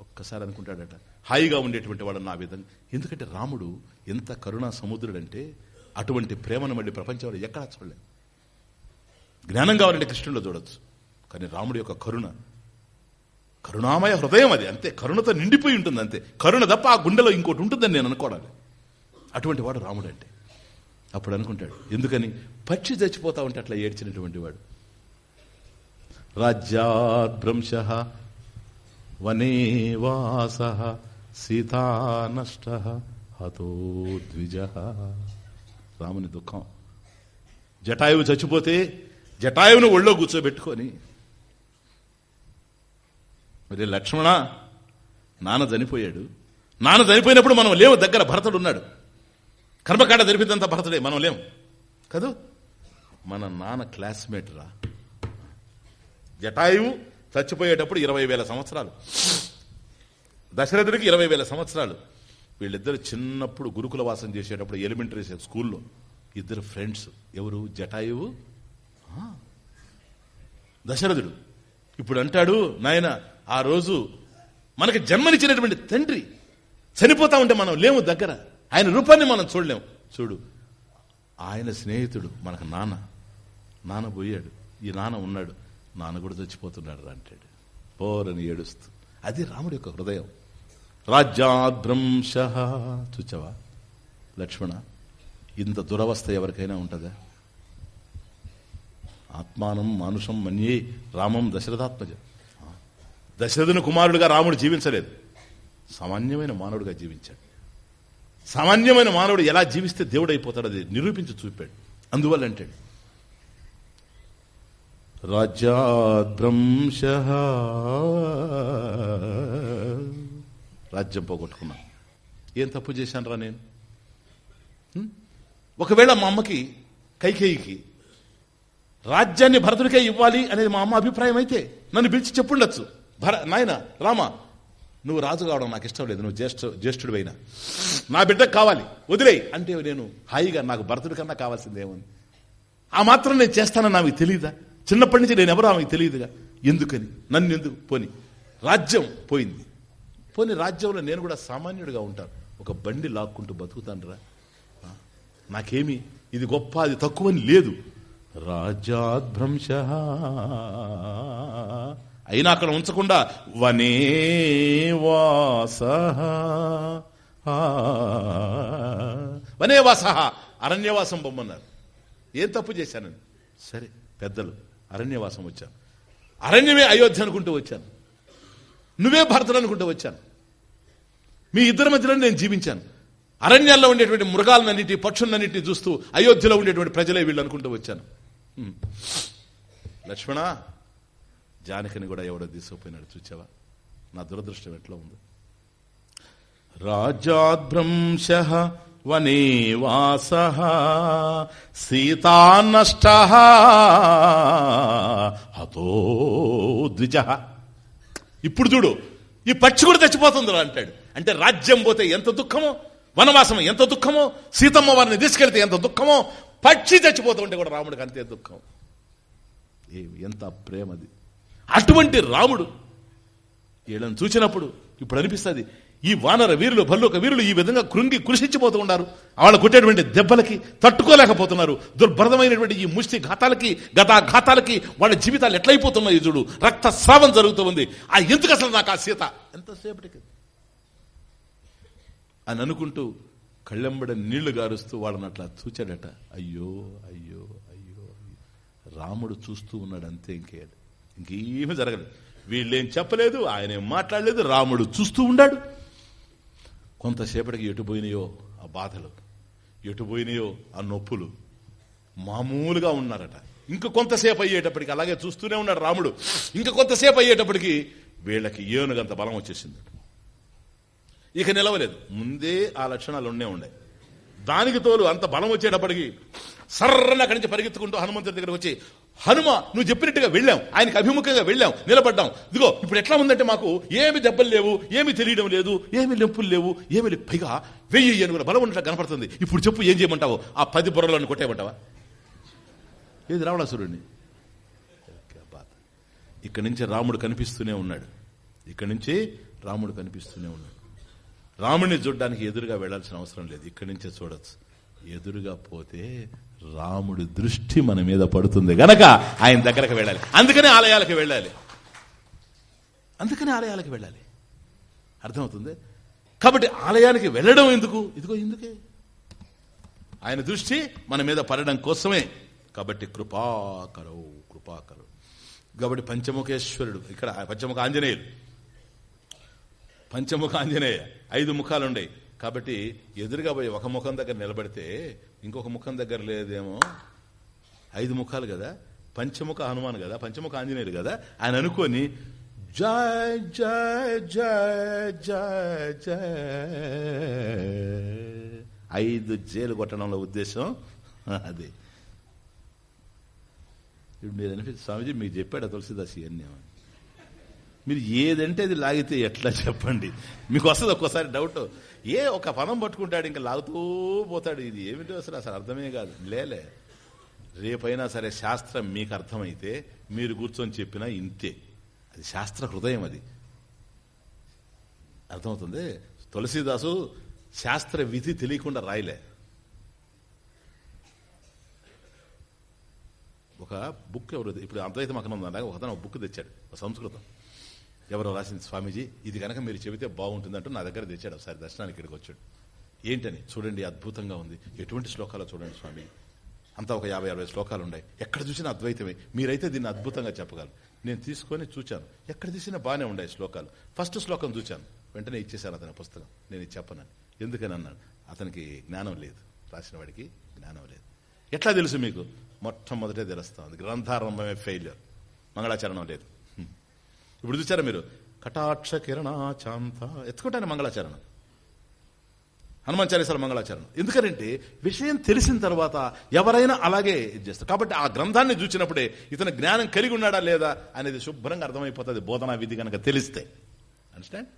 ఒక్కసారి అనుకుంటాడట హాయిగా ఉండేటువంటి వాడు నా విధంగా ఎందుకంటే రాముడు ఎంత కరుణా సముద్రుడంటే అటువంటి ప్రేమను మళ్ళీ ప్రపంచంలో ఎక్కడా చూడలేదు. జ్ఞానం కావాలంటే కృష్ణుల్లో చూడొచ్చు. కానీ రాముడి యొక్క కరుణ కరుణామయ హృదయం అది అంతే. కరుణతో నిండిపోయి ఉంటుంది అంతే. కరుణ తప్ప ఆ గుండెలో ఇంకోటి ఉంటుందని నేను అనుకోవాలి అటువంటి వాడు రాముడు అంటే అప్పుడు అనుకుంటాడు ఎందుకని? పక్షి చచ్చిపోతా ఉంటే అట్లా ఏడ్చినటువంటి వాడు. రాజ్యాద్భ్రంశ వనే వాస సీతానష్ట హతో ద్విజ. రాముని దుఃఖం. జటాయువు చచ్చిపోతే జటాయువును ఒళ్ళో కూర్చోబెట్టుకొని మరి లక్ష్మణ నాన్న చనిపోయాడు. నాన్న చనిపోయినప్పుడు మనం లేవు దగ్గర భరతుడు ఉన్నాడు. కర్మకాండ జరిపినంత భరతుడే మనం లేం కదూ? మన నాన్న క్లాస్మేట్ రా. జటాయువు చచ్చిపోయేటప్పుడు ఇరవై వేల సంవత్సరాలు. దశరథుడికి ఇరవై వేల సంవత్సరాలు. వీళ్ళిద్దరు చిన్నప్పుడు గురుకుల వాసం చేసేటప్పుడు ఎలిమెంటరీ స్కూల్లో ఇద్దరు ఫ్రెండ్స్. ఎవరు? జటాయువు? దశరథుడు. ఇప్పుడు అంటాడు నాయన ఆ రోజు మనకి జన్మనిచ్చినటువంటి తండ్రి చనిపోతా ఉంటే మనం లేము దగ్గర. ఆయన రూపాన్ని మనం చూడలేము. చూడు ఆయన స్నేహితుడు మనకు నాన్న. నాన్న పోయాడు. ఈ నాన్న ఉన్నాడు. నాన్న కూడా చచ్చిపోతున్నాడు అంటాడు. పోరని ఏడుస్తూ. అది రాముడి యొక్క హృదయం. రాజ్యాద్భ్రంశ చూచావా? లక్ష్మణ ఇంత దురవస్థ ఎవరికైనా ఉంటుందా? ఆత్మానం మానుషం మన్యే రామం దశరథాత్మజ. దశరథుని కుమారుడిగా రాముడు జీవించలేదు. సామాన్యమైన మానవుడిగా జీవించాడు. సామాన్యమైన మానవుడు ఎలా జీవిస్తే దేవుడు అయిపోతాడు అది నిరూపించి చూపాడు. అందువల్ల అంటాడు రాజ్యాద్భ్రంశ రాజ్యం పోగొట్టుకున్నా. ఏం తప్పు చేశాను రా నేను ఒకవేళ మా అమ్మకి కైకేయికి రాజ్యాన్ని భరతుడికే ఇవ్వాలి అనేది మా అమ్మ అభిప్రాయం అయితే నన్ను పిలిచి చెప్పుండొచ్చు. భర నాయన రామ. నువ్వు రాజు కావడం నాకు ఇష్టం లేదు. నువ్వు జ్యేష్ఠ జ్యేష్ఠుడు అయినా. నా బిడ్డకు కావాలి. వదిలేయి అంటే నేను హాయిగా నాకు భరతుడి కన్నా కావాల్సిందేముంది ఆ మాత్రం నేను చేస్తానని ఆమెకు తెలియదా చిన్నప్పటి నుంచి నేను ఎవరో ఆమెకు తెలియదుగా ఎందుకని? నన్ను ఎందుకు? పోని. రాజ్యం పోయింది. పోని రాజ్యంలో నేను కూడా సామాన్యుడిగా ఉంటాను. ఒక బండి లాక్కుంటూ బతుకుతాను రా నాకేమి? ఇది గొప్ప అది తక్కువ అని లేదు. రాజ్యాద్భ్రంశ అయినా అక్కడ ఉంచకుండా వనే వాస. వనేవాస అరణ్యవాసం బొమ్మన్నారు. ఏం తప్పు చేశానని? సరే పెద్దలు అరణ్యవాసం వచ్చాను. అరణ్యమే అయోధ్య అనుకుంటూ వచ్చాను. నువ్వే భర్తలు అనుకుంటూ వచ్చాను. మీ ఇద్దరి మధ్యలో నేను జీవించాను. అరణ్యాల్లో ఉండేటువంటి మృగాలన్నిటి పక్షులన్నిటిని చూస్తూ అయోధ్యలో ఉండేటువంటి ప్రజలే వీళ్ళు అనుకుంటూ వచ్చాను. లక్ష్మణ జానకిని కూడా ఎవడో తీసుకుపోయినాడు చూచావా? నా దురదృష్టం ఎట్లా ఉంది? రాజ్యాద్భ్రంశ వనే వాస సీతానష్ట హతో ద్విజ. ఇప్పుడు చూడు ఈ పక్షి కూడా చచ్చిపోతుంది అంటాడు. అంటే రాజ్యం పోతే ఎంత దుఃఖమో వనవాసం ఎంత దుఃఖమో సీతమ్మ వారిని తీసుకెళ్తే ఎంత దుఃఖమో పక్షి చచ్చిపోతూ ఉంటే కూడా రాముడికి అంతే దుఃఖం. ఏమి ఎంత ప్రేమది. అటువంటి రాముడు వీళ్ళని చూసినప్పుడు ఇప్పుడు అనిపిస్తుంది ఈ వానర వీరులు భల్లుక వీరులు ఈ విధంగా కృంగి కృషించిపోతూ ఉన్నారు. వాళ్ళు కొట్టేటువంటి దెబ్బలకి తట్టుకోలేకపోతున్నారు. దుర్భరమైనటువంటి ఈ ముష్టి ఘాతాలకి గతా ఘాతాలకి వాళ్ళ జీవితాలు ఎట్లయిపోతున్నాయి చూడు. రక్తస్రావం జరుగుతూ ఉంది. ఆ ఎందుకు అసలు నాకు ఆ సీత? ఎంతసేపటికి? అని అనుకుంటూ కళ్ళెంబడ నీళ్ళు గారుస్తూ వాళ్ళని అట్లా చూచాడట. అయ్యో అయ్యో అయ్యో రాముడు చూస్తూ ఉన్నాడు అంతే ఇంకే ఇంకేమీ జరగలేదు వీళ్ళేం చెప్పలేదు ఆయన ఏం మాట్లాడలేదు రాముడు చూస్తూ ఉన్నాడు కొంతసేపటికి ఎటుపోయినాయో ఆ బాధలు ఎటుపోయినాయో ఆ నొప్పులు మామూలుగా ఉన్నారట. ఇంకా కొంతసేపు అయ్యేటప్పటికి అలాగే చూస్తూనే ఉన్నాడు రాముడు. ఇంకా కొంతసేపు అయ్యేటప్పటికి వీళ్ళకి ఏనుగంత బలం వచ్చేసింది. ఇక నిలవలేదు. ముందే ఆ లక్షణాలు ఉండే ఉండే. దానికి తోలు అంత బలం వచ్చేటప్పటికి సర్రన అక్కడి నుంచి పరిగెత్తుకుంటూ హనుమంతుడి దగ్గరకు వచ్చి హనుమ నువ్వు చెప్పినట్టుగా వెళ్ళాం. ఆయనకి అభిముఖంగా వెళ్ళాం. నిలబడ్డాం. ఇదిగో ఇప్పుడు ఎట్లా ఉందంటే మాకు ఏమి దెబ్బలు లేవు ఏమి తెలియడం లేదు ఏమి లెంపులు లేవు ఏమి పైగా వెయ్యి ఏనుగుల బలం ఉన్నట్లు కనపడుతుంది. ఇప్పుడు చెప్పు ఏం చేయమంటావు? ఆ పది బుర్రలను కొట్టేయమంటావా? ఏది రావణాసురుడిని? ఇక్కడి నుంచి రాముడు కనిపిస్తూనే ఉన్నాడు. ఇక్కడి నుంచి రాముడు కనిపిస్తూనే ఉన్నాడు. రాముడిని చూడడానికి ఎదురుగా వెళ్ళాల్సిన అవసరం లేదు. ఇక్కడి నుంచే చూడొచ్చు. ఎదురుగా పోతే రాముడి దృష్టి మన మీద పడుతుంది గనక ఆయన దగ్గరకు వెళ్ళాలి. అందుకనే ఆలయాలకు వెళ్ళాలి. అందుకనే ఆలయాలకు వెళ్ళాలి. అర్థమవుతుంది? కాబట్టి ఆలయానికి వెళ్ళడం ఎందుకు? ఇదిగో ఎందుకే ఆయన దృష్టి మన మీద పడడం కోసమే. కాబట్టి కృపాకరవు కృపాకరవు కాబట్టి పంచముఖేశ్వరుడు ఇక్కడ పంచముఖ ఆంజనేయుడు పంచముఖ ఆంజనేయ ఐదు ముఖాలు కాబట్టి ఎదురుగా పోయి ఒక ముఖం దగ్గర నిలబడితే ఇంకొక ముఖం దగ్గర లేదేమో? ఐదు ముఖాలు కదా? పంచముఖ హనుమాన్ కదా? పంచముఖ ఆంజనేయుడు కదా? ఆయన అనుకొని జయ జయ జయ జయ జయ ఐదు జైలు కొట్టడంలో ఉద్దేశం అది. ఇప్పుడు మీరు అనిపిస్తుంది స్వామిజీ మీకు చెప్పాడు తులసిదాస్ ఇవన్నీ మీరు ఏదంటే అది లాగితే ఎట్లా చెప్పండి? మీకు వస్తుంది ఒక్కోసారి డౌట్ ఏ ఒక పనం పట్టుకుంటాడు ఇంకా లాగుతూ పోతాడు. ఇది ఏమిటో అసలు అసలు అర్థమే కాదు. లేలే. రేపైనా సరే శాస్త్రం మీకు అర్థమైతే మీరు కూర్చొని చెప్పినా ఇంతే. అది శాస్త్ర హృదయం అది. అర్థమవుతుంది? తులసీదాసు శాస్త్ర విధి తెలియకుండా రాయలే. ఒక బుక్ ఎవరు ఇప్పుడు అంతైతే మకనం ఉందనగా ఒకతను ఒక బుక్ తెచ్చాడు ఒక సంస్కృతం. ఎవరో రాసింది స్వామీజీ ఇది కనుక మీరు చెబితే బాగుంటుందంటూ నా దగ్గర తెచ్చాడు ఒకసారి దర్శనానికి ఇక్కడికి వచ్చాడు. ఏంటని? చూడండి అద్భుతంగా ఉంది. ఎటువంటి శ్లోకాలు చూడండి స్వామి. అంతా ఒక యాభై అరవై శ్లోకాలు ఉన్నాయి. ఎక్కడ చూసినా అద్వైతమే. మీరైతే దీన్ని అద్భుతంగా చెప్పగలరు. నేను తీసుకొని చూచాను. ఎక్కడ తీసినా బాగానే ఉన్నాయి శ్లోకాలు. ఫస్ట్ శ్లోకం చూచాను. వెంటనే ఇచ్చేశాను అతని పుస్తకం. నేను చెప్పనని. ఎందుకని అన్నాడు. అతనికి జ్ఞానం లేదు. రాసిన వాడికి జ్ఞానం లేదు. ఎట్లా తెలుసు మీకు? మొట్టమొదటే తెలుస్తా. ఉంది గ్రంథారంభమే ఫెయిల్యూర్ మంగళాచరణం లేదు. ఇప్పుడు చూసారా మీరు? కటాక్ష కిరణాచాంత. ఎత్తుకుంటాను మంగళాచరణ. హనుమాన్ చాలీసాల మంగళాచరణ. ఎందుకంటే విషయం తెలిసిన తర్వాత ఎవరైనా అలాగే ఇది చేస్తారు. కాబట్టి ఆ గ్రంథాన్ని చూసినప్పుడే ఇతను జ్ఞానం కలిగి ఉన్నాడా లేదా అనేది శుభ్రంగా అర్థమైపోతుంది. బోధనా విధి కనుక తెలిస్తే. అండర్స్టాండ్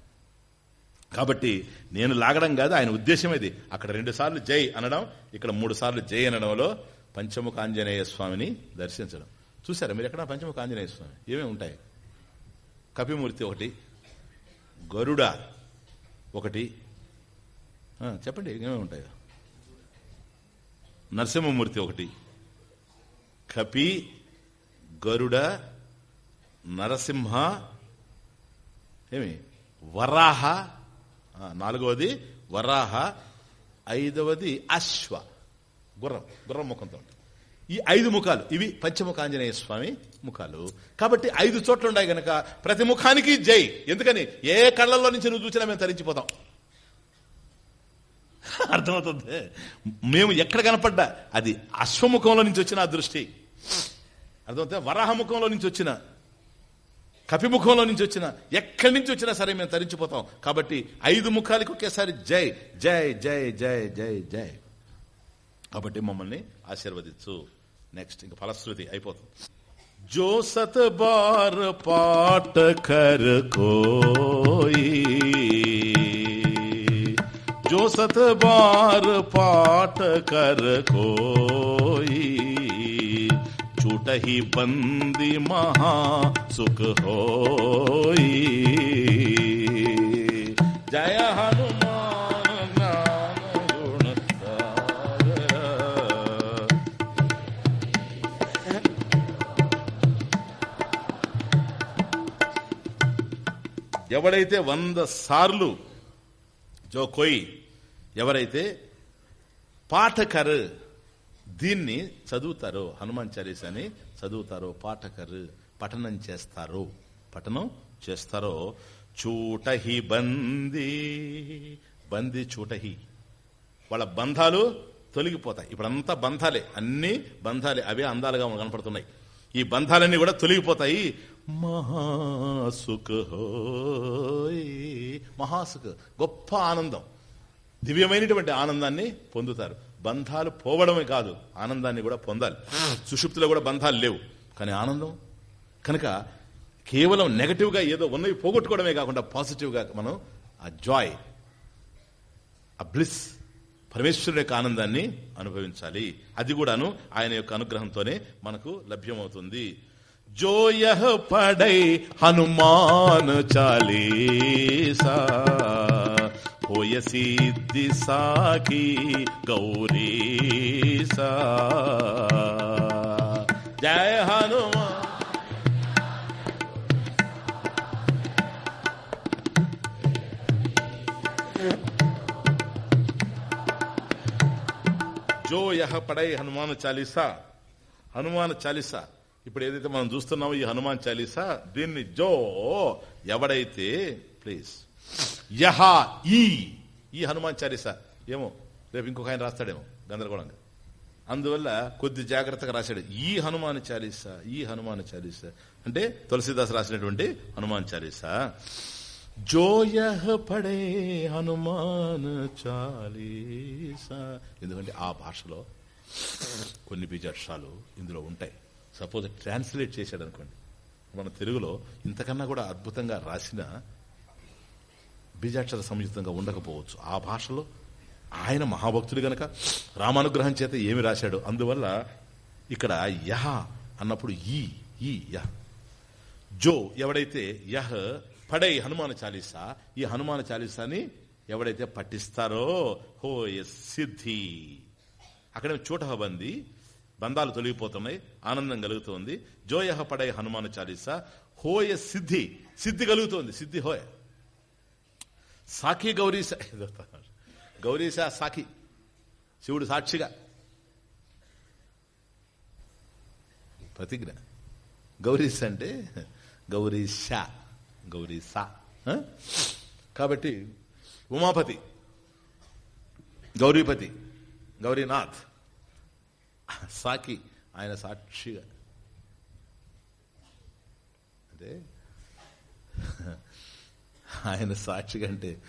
కాబట్టి నేను లాగడం కాదు ఆయన ఉద్దేశం ఇది. అక్కడ రెండు సార్లు జై అనడం ఇక్కడ మూడు సార్లు జై అనడంలో పంచముఖ ఆంజనేయ స్వామిని దర్శించడం. చూసారా మీరు ఎక్కడ పంచముఖ ఆంజనేయ స్వామి? ఏమేమి ఉంటాయి? కపిమూర్తి ఒకటి గరుడ ఒకటి. చెప్పండి ఏమేమి ఉంటాయి. నరసింహమూర్తి ఒకటి కపి గరుడ నరసింహ ఏమి? వరాహ. నాలుగవది వరాహ ఐదవది అశ్వ. గుర్రం గుర్రం ముఖంతో ఉంటుంది. ఈ ఐదు ముఖాలు. ఇవి పంచముఖ ఆంజనేయ స్వామి ముఖాలు. కాబట్టి ఐదు చోట్ల ఉన్నాయి గనక ప్రతి ముఖానికి జై. ఎందుకని? ఏ కళ్ళల్లో నుంచి నువ్వు చూసినా మేము తరించిపోతాం. అర్థమవుతుంది? మేము ఎక్కడ కనపడ్డా? అది అశ్వముఖంలో నుంచి వచ్చిన ఆ దృష్టి. అర్థమవుతుంది? వరాహముఖంలో నుంచి వచ్చిన కపిముఖంలో నుంచి వచ్చిన ఎక్కడి నుంచి వచ్చినా సరే మేము తరించిపోతాం. కాబట్టి ఐదు ముఖాలకి ఒకేసారి జై జై జై జై జై జై. కాబట్టి మమ్మల్ని ఆశీర్వదించు. నెక్స్ట్ ఇంకా ఫలశ్రుతి అయిపోతుంది జో సత్ బార్ పాట కర్ కోయి जो सत बार पाठ कर कोई छूट ही बंदी महा सुख होई जय हनुमान ఎవడైతే వంద సార్లు జో కోయి ఎవరైతే పాఠకర్ దీన్ని చదువుతారో హనుమాన్ చాలీసాని చదువుతారో పాఠకర్ పఠనం చేస్తారో పఠనం చేస్తారో చూటహి బందీ బందీ చూటహి. వాళ్ళ బంధాలు తొలగిపోతాయి. ఇప్పుడంతా బంధాలే. అన్ని బంధాలే. అవే అందాలుగా కనపడుతున్నాయి. ఈ బంధాలన్నీ కూడా తొలగిపోతాయి. మహాసుఖ మహాసుఖ గొప్ప ఆనందం. దివ్యమైనటువంటి ఆనందాన్ని పొందుతారు. బంధాలు పోవడమే కాదు ఆనందాన్ని కూడా పొందాలి. సుషుప్తిలో కూడా బంధాలు లేవు. కానీ ఆనందం? కనుక కేవలం నెగటివ్గా ఏదో ఉన్నవి పోగొట్టుకోవడమే కాకుండా పాజిటివ్గా మనం ఆ జాయ్ ఆ బ్లిస్ పరమేశ్వరుడు యొక్క ఆనందాన్ని అనుభవించాలి. అది కూడాను ఆయన యొక్క అనుగ్రహంతోనే మనకు లభ్యమవుతుంది. जो यह पढ़े हनुमान चालीसा होय सिद्धि साखी गौरी सा जय हनुमान जो यह पढ़े हनुमान चालीसा हनुमान चालीसा ఇప్పుడు ఏదైతే మనం చూస్తున్నామో ఈ హనుమాన్ చాలీసా దీన్ని జో ఎవడైతే ప్లీజ్ యహ ఈ ఈ హనుమాన్ చాలీసా. ఏమో రేపు ఇంకొక ఆయన రాస్తాడేమో గందరగోళంగా. అందువల్ల కొద్ది జాగ్రత్తగా రాశాడు. ఈ హనుమాన్ చాలీసా ఈ హనుమాన్ చాలీసా. అంటే తులసిదాస్ రాసినటువంటి హనుమాన్ చాలీస. జోయహ పడే హనుమాన్ చాలీసా. ఎందుకంటే ఆ భాషలో కొన్ని బీజాక్షరాలు ఇందులో ఉంటాయి. సపోజ్ ట్రాన్స్లేట్ చేశాడు అనుకోండి మన తెలుగులో ఇంతకన్నా కూడా అద్భుతంగా రాసిన బీజాక్షర సంయుక్తంగా ఉండకపోవచ్చు. ఆ భాషలో ఆయన మహాభక్తుడు గనక రామానుగ్రహం చేత ఏమి రాశాడు అందువల్ల ఇక్కడ యహ అన్నప్పుడు ఈ ఈ యహ. జో ఎవడైతే యహ పడై హనుమాన చాలీసా ఈ హనుమాన చాలీసాని ఎవడైతే పఠిస్తారో హో ఎస్ సిద్ధి అక్కడ చోట బంది? బంధాలు తొలగిపోతున్నాయి ఆనందం కలుగుతోంది. జోయహ పడై హనుమాన చాలీస హోయ సిద్ధి సిద్ధి కలుగుతోంది సిద్ధి హోయ. సాఖి గౌరీశ గౌరీశ సాఖి శివుడు సాక్షిగా. ప్రతిజ్ఞ. గౌరీశ అంటే గౌరీశ గౌరీశ కాబట్టి ఉమాపతి గౌరీపతి గౌరీనాథ్ సాకి ఆయన సాక్షిగా. అంటే ఆయన సాక్షిగా అంటే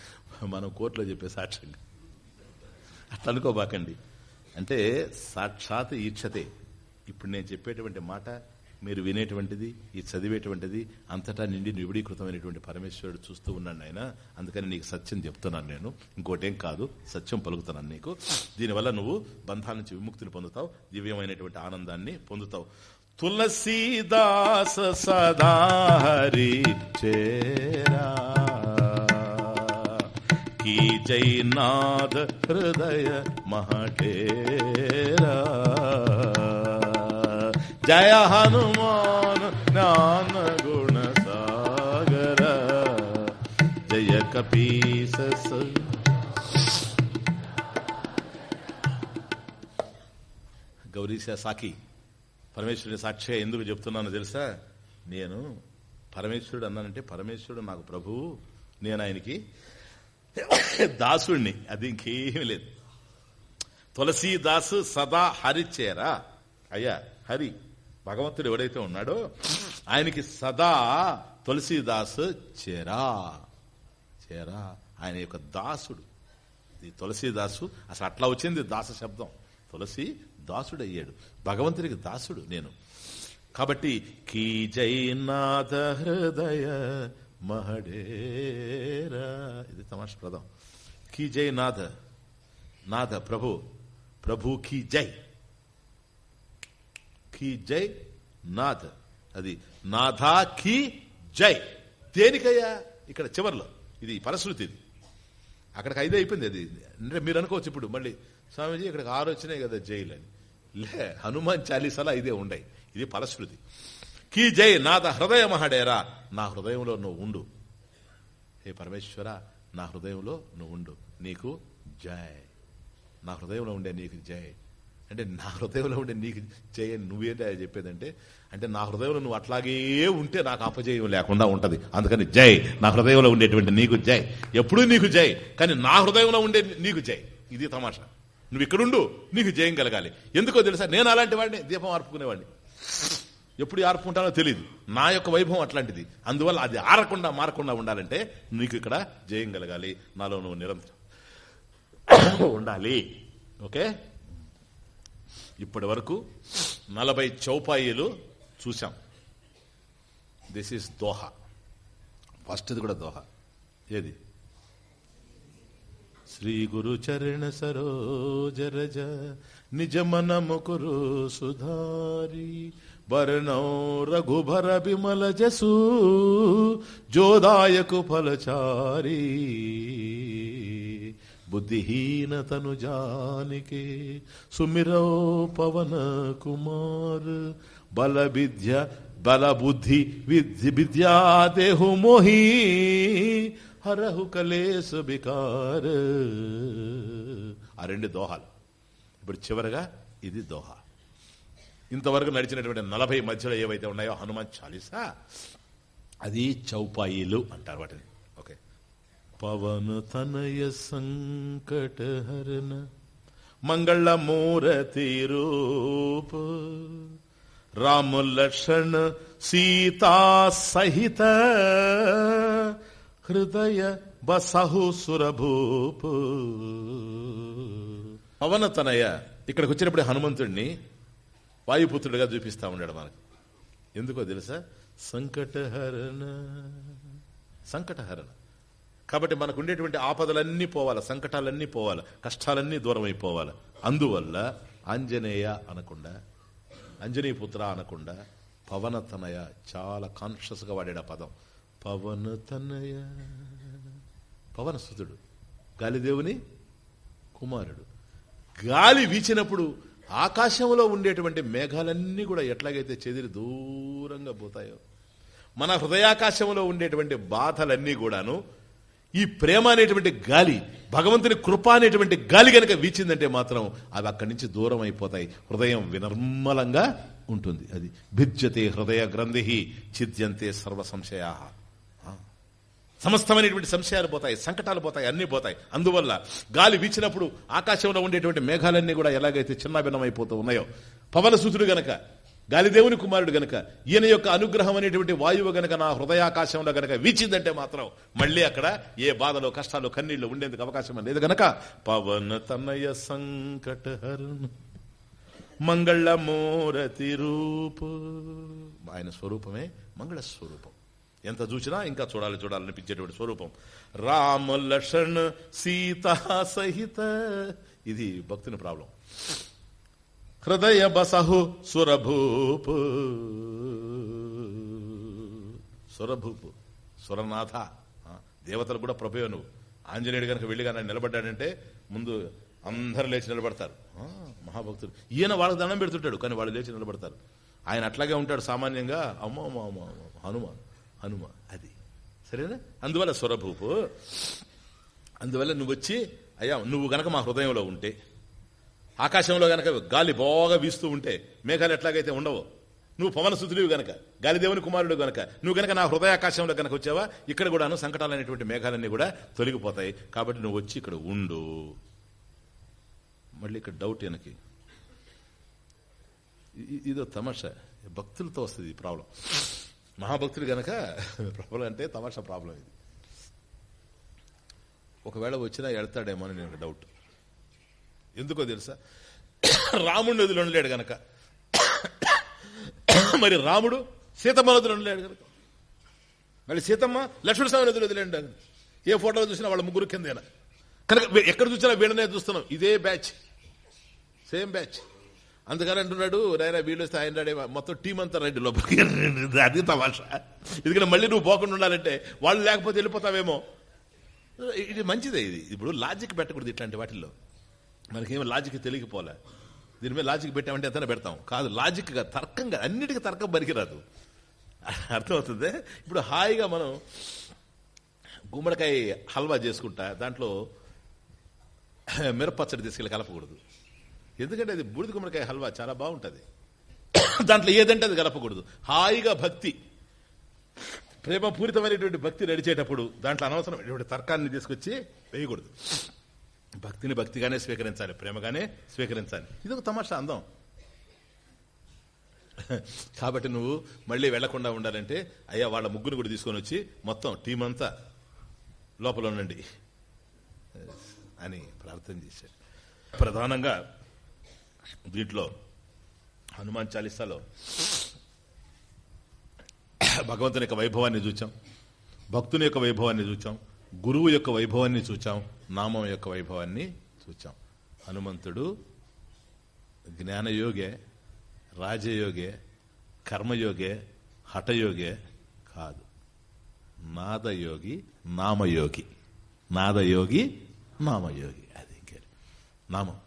మనం కోర్టులో చెప్పే సాక్ష్యంగా. అట్లా అనుకోబాకండి. అంటే సాక్షాత్ ఈక్షతే. ఇప్పుడు నేను చెప్పేటువంటి మాట మీరు వినేటువంటిది ఈ చదివేటువంటిది అంతటా నిండి నివిడీకృతమైనటువంటి పరమేశ్వరుడు చూస్తూ ఉన్నాడు ఆయన అందుకని నీకు సత్యం చెప్తున్నాను నేను ఇంకోటేం కాదు సత్యం పలుకుతున్నాను నీకు దీనివల్ల నువ్వు బంధాల నుంచి విముక్తిని పొందుతావు దివ్యమైనటువంటి ఆనందాన్ని పొందుతావు తులసీదాస సదా హరి చేరా की जयनाथ हृदय महटेरा జయ హనుమాన్ జ్ఞాన గుణ సాగర. జయ కపీస గౌరీశ సాఖి పరమేశ్వరుని సాక్షిగా ఎందుకు చెప్తున్నానో తెలుసా? నేను పరమేశ్వరుడు అన్నానంటే పరమేశ్వరుడు నాకు ప్రభువు నేను ఆయనకి దాసుణ్ణి అది ఇంకేమీ లేదు. తులసీదాసు సదా హరిచేరా. అయ్యా హరి. భగవంతుడు ఎవడైతే ఉన్నాడో ఆయనకి సదా తులసీదాసు చేరా. చేరా. ఆయన యొక్క దాసుడు. ఈ తులసీదాసు. అసలు అట్లా వచ్చింది దాస శబ్దం. తులసి దాసుడు అయ్యాడు భగవంతుడికి దాసుడు నేను. కాబట్టి కీ జైనాథ హృదయ మహడేరా. ఇది తమాష ప్రదం కీ జై నాథ నాథ ప్రభు. ప్రభు కీ జై. కీ జై నాథ. అది నాథా కీ జై. దేనికయ్యా? ఇక్కడ చివర్లో. ఇది పరశృతి ఇది అక్కడికి ఐదు అయిపోయింది అది. అంటే మీరు అనుకోవచ్చు ఇప్పుడు మళ్ళీ స్వామీజీ ఇక్కడికి ఆరు వచ్చినాయి కదా జైలు అని లే హనుమాన్ చాలీసాల ఇదే ఉండయి. ఇది ఫలశ్రుతి కీ జై నాద హృదయ మహడేరా నా హృదయంలో నువ్వు ఉండు. హే పరమేశ్వర నా హృదయంలో నువ్వు ఉండు. నీకు జై. నా హృదయంలో ఉండే నీకు జై. అంటే నా హృదయంలో ఉండే నీకు జై అని నువ్వేంటి చెప్పేదంటే అంటే నా హృదయంలో నువ్వు అట్లాగే ఉంటే నాకు అపజయం లేకుండా ఉంటుంది. అందుకని జై. నా హృదయంలో ఉండేటువంటి నీకు జై. ఎప్పుడూ నీకు జై. కానీ నా హృదయంలో ఉండే నీకు జై. ఇది తమాషా. నువ్వు ఇక్కడుండు నీకు జయం కలగాలి. ఎందుకో తెలుసా? నేను అలాంటి వాడిని దీపం ఆర్పుకునేవాడిని ఎప్పుడు ఆర్పుకుంటానో తెలియదు నా యొక్క వైభవం అట్లాంటిది. అందువల్ల అది ఆరకుండా మారకుండా ఉండాలంటే నీకు ఇక్కడ జయం కలగాలి. నాలో నువ్వు నిరంతరం ఉండాలి. ఓకే? ఇప్పటి వరకు నలభై చౌపాయిలు చూసాం దిస్ ఈస్ దోహ ఫస్ట్ది కూడా దోహ ఏది? శ్రీ గురు చరణ సరోజరజ నిజ మనము కురు సుధారి బరణౌ రఘుభర విమల జసు జోదాయకు ఫలచారి. బుద్ధిహీనతను జానికే. సుమిరో పవన కుమార్ బల విద్య బల బుద్ధి విద్య విద్యా దేహు మోహి హరహు కలేసు బికార్ ఆ రెండు దోహాలు. ఇప్పుడు చివరగా ఇది దోహ. ఇంతవరకు నడిచినటువంటి నలభై మధ్యలో ఏవైతే ఉన్నాయో హనుమాన్ చాలీసా అది చౌపాయిలు అంటారు వాటిని. ఓకే పవన తనయ సంకట హరణ మంగళ మూరతి రూప రామ లక్షణ సీతా సహిత హృదయ బసహు సురభూప. పవనతనయ ఇక్కడికి వచ్చినప్పుడు హనుమంతుడిని వాయుపుత్రుడిగా చూపిస్తా ఉన్నాడు మనకు. ఎందుకో తెలుసా? సంకటహరణ. సంకటహరణ. కాబట్టి మనకు ఉండేటువంటి ఆపదలన్నీ పోవాలి సంకటాలన్నీ పోవాలి కష్టాలన్నీ దూరం అయిపోవాలి అందువల్ల ఆంజనేయ అనకుండా అంజనీపుత్ర అనకుండా పవనతనయ చాలా కాన్షియస్గా వాడాడు ఆ పదం. పవనతనయ పవనసుతుడు గాలిదేవుని కుమారుడు. గాలి వీచినప్పుడు ఆకాశంలో ఉండేటువంటి మేఘాలన్నీ కూడా ఎట్లాగైతే చెదిరి దూరంగా పోతాయో మన హృదయాకాశంలో ఉండేటువంటి బాధలన్నీ కూడాను ఈ ప్రేమ అనేటువంటి గాలి భగవంతుని కృప అనేటువంటి గాలి గనక వీచిందంటే మాత్రం అవి అక్కడి నుంచి దూరం అయిపోతాయి. హృదయం వినర్మలంగా ఉంటుంది. అది భిద్యతే హృదయ గ్రంథి ఛిద్యంతే సర్వ సంశయా. సమస్తమైనటువంటి సంశయాలు పోతాయి సంకటాలు పోతాయి అన్నీ పోతాయి. అందువల్ల గాలి వీచినప్పుడు ఆకాశంలో ఉండేటువంటి మేఘాలన్నీ కూడా ఎలాగైతే చిన్నభిన్నమైపోతూ ఉన్నాయో పవనసూతుడు గనక గాలిదేవుని కుమారుడు గనక ఈయన యొక్క అనుగ్రహం అనేటువంటి వాయువు గనక నా హృదయాకాశంలో గనక వీచిందంటే మాత్రం మళ్ళీ అక్కడ ఏ బాధలు కష్టాలు కన్నీళ్ళు ఉండేందుకు అవకాశం లేదు గనక పవన తనయ సంకటహరణ మంగళమూరతి రూపు. ఆయన స్వరూపమే మంగళ స్వరూపం. ఎంత చూసినా ఇంకా చూడాలి చూడాలనిపించేటువంటి స్వరూపం. రామ లక్ష్మణ్ సీత సహిత. ఇది భక్తుని ప్రాబ్లం. హృదయ బసహు సురభూపు. సురభూపు. సురనాథ. దేవతలు కూడా ప్రభు నువ్వు. ఆంజనేయుడు కనుక వెళ్ళి కానీ నిలబడ్డాడంటే ముందు అందరు లేచి నిలబడతారు. మహాభక్తుడు. ఈయన వాళ్ళకి దండం పెడుతుంటాడు కానీ వాళ్ళు లేచి నిలబడతారు. ఆయన అట్లాగే ఉంటాడు సామాన్యంగా. అమ్మో అమ్మో అమ్మో అమ్మో, హనుమ హనుమ అది. సరేనా? అందువల్ల స్వరభూపు అందువల్ల నువ్వు వచ్చి అయ్యా నువ్వు గనక మా హృదయంలో ఉంటే ఆకాశంలో గనక గాలి బాగా వీస్తూ ఉంటే మేఘాలు ఎట్లాగైతే ఉండవు? నువ్వు పవన సుతుడివి గనక గాలిదేవుని కుమారుడు గనక నువ్వు గనక నా హృదయాకాశంలో గనక వచ్చావా? ఇక్కడ కూడాను సంకటాలనేటువంటి మేఘాలన్నీ కూడా తొలగిపోతాయి. కాబట్టి నువ్వు వచ్చి ఇక్కడ ఉండు. మళ్ళీ ఇక్కడ డౌట్ వెనక్కి. ఇదో తమాషా. భక్తులతో వస్తుంది ఈ ప్రాబ్లం. మహాభక్తులు గనక ప్రాబ్లం అంటే తమాషా ప్రాబ్లం ఇది. ఒకవేళ వచ్చినా ఎడతాడేమో అని నేను డౌట్ ఎందుకో తెలుసా? రాముడు నదిలో ఉండలేడు గనక. మరి రాముడు సీతమ్మ నదిలో ఉండలేడు గనక. మళ్ళీ సీతమ్మ లక్ష్మణ స్వామి నదిలో వదిలేండి ఏ ఫోటోలో చూసినా వాళ్ళ ముగ్గురు కిందేనా? కనుక ఎక్కడ చూసినా వీళ్ళనే చూస్తున్నాం. ఇదే బ్యాచ్. Same batch. అందుకని అంటున్నాడు నాయన వీళ్ళు వస్తే ఆయన రాడే మొత్తం టీం అంతా రండి లోపలికి అది తమాషా. ఎందుకంటే మళ్ళీ నువ్వు పోకుండా ఉండాలంటే వాళ్ళు లేకపోతే వెళ్ళిపోతావేమో. ఇది మంచిదే ఇది. ఇప్పుడు లాజిక్ పెట్టకూడదు ఇట్లాంటి వాటిల్లో. మనకేమి లాజిక్ తెలియకపోలే. దీని మీద లాజిక్ పెట్టామంటే ఎంతైనా పెడతాం. కాదు లాజిక్గా తర్కంగా అన్నిటికీ తర్కం పనికిరాదు. అర్థమవుతుంది? ఇప్పుడు హాయిగా మనం గుమ్మడికాయ హల్వా చేసుకుంటా దాంట్లో మిరపచ్చడి తీసుకెళ్ళి కలపకూడదు. ఎందుకంటే అది బూడిద గుమ్మడికాయ హల్వా చాలా బాగుంటుంది. దాంట్లో ఏదంటే అది కలపకూడదు. హాయిగా భక్తి. ప్రేమపూరితమైనటువంటి భక్తి నడిచేటప్పుడు దాంట్లో అనవసరమైనటువంటి తర్కాన్ని తీసుకొచ్చి వేయకూడదు. భక్తిని భక్తిగానే స్వీకరించాలి ప్రేమగానే స్వీకరించాలి. ఇది ఒక తమాషా అందం. కాబట్టి నువ్వు మళ్ళీ వెళ్ళకుండా ఉండాలంటే అయ్యా వాళ్ళ ముగ్గురు కూడా తీసుకొని వచ్చి మొత్తం టీం అంతా లోపల ఉండండి అని ప్రార్థన చేశాడు. ప్రధానంగా దీంట్లో హనుమాన్ చాలీసాలో భగవంతుని యొక్క వైభవాన్ని చూచాం. భక్తుని యొక్క వైభవాన్ని చూచాం. గురువు యొక్క వైభవాన్ని చూచాం నామం యొక్క వైభవాన్ని చూచాం. హనుమంతుడు జ్ఞానయోగే రాజయోగే కర్మయోగే హఠయోగే కాదు. నాదయోగి నామయోగి. నాదయోగి నామయోగి. అది ఇంకే. నామం.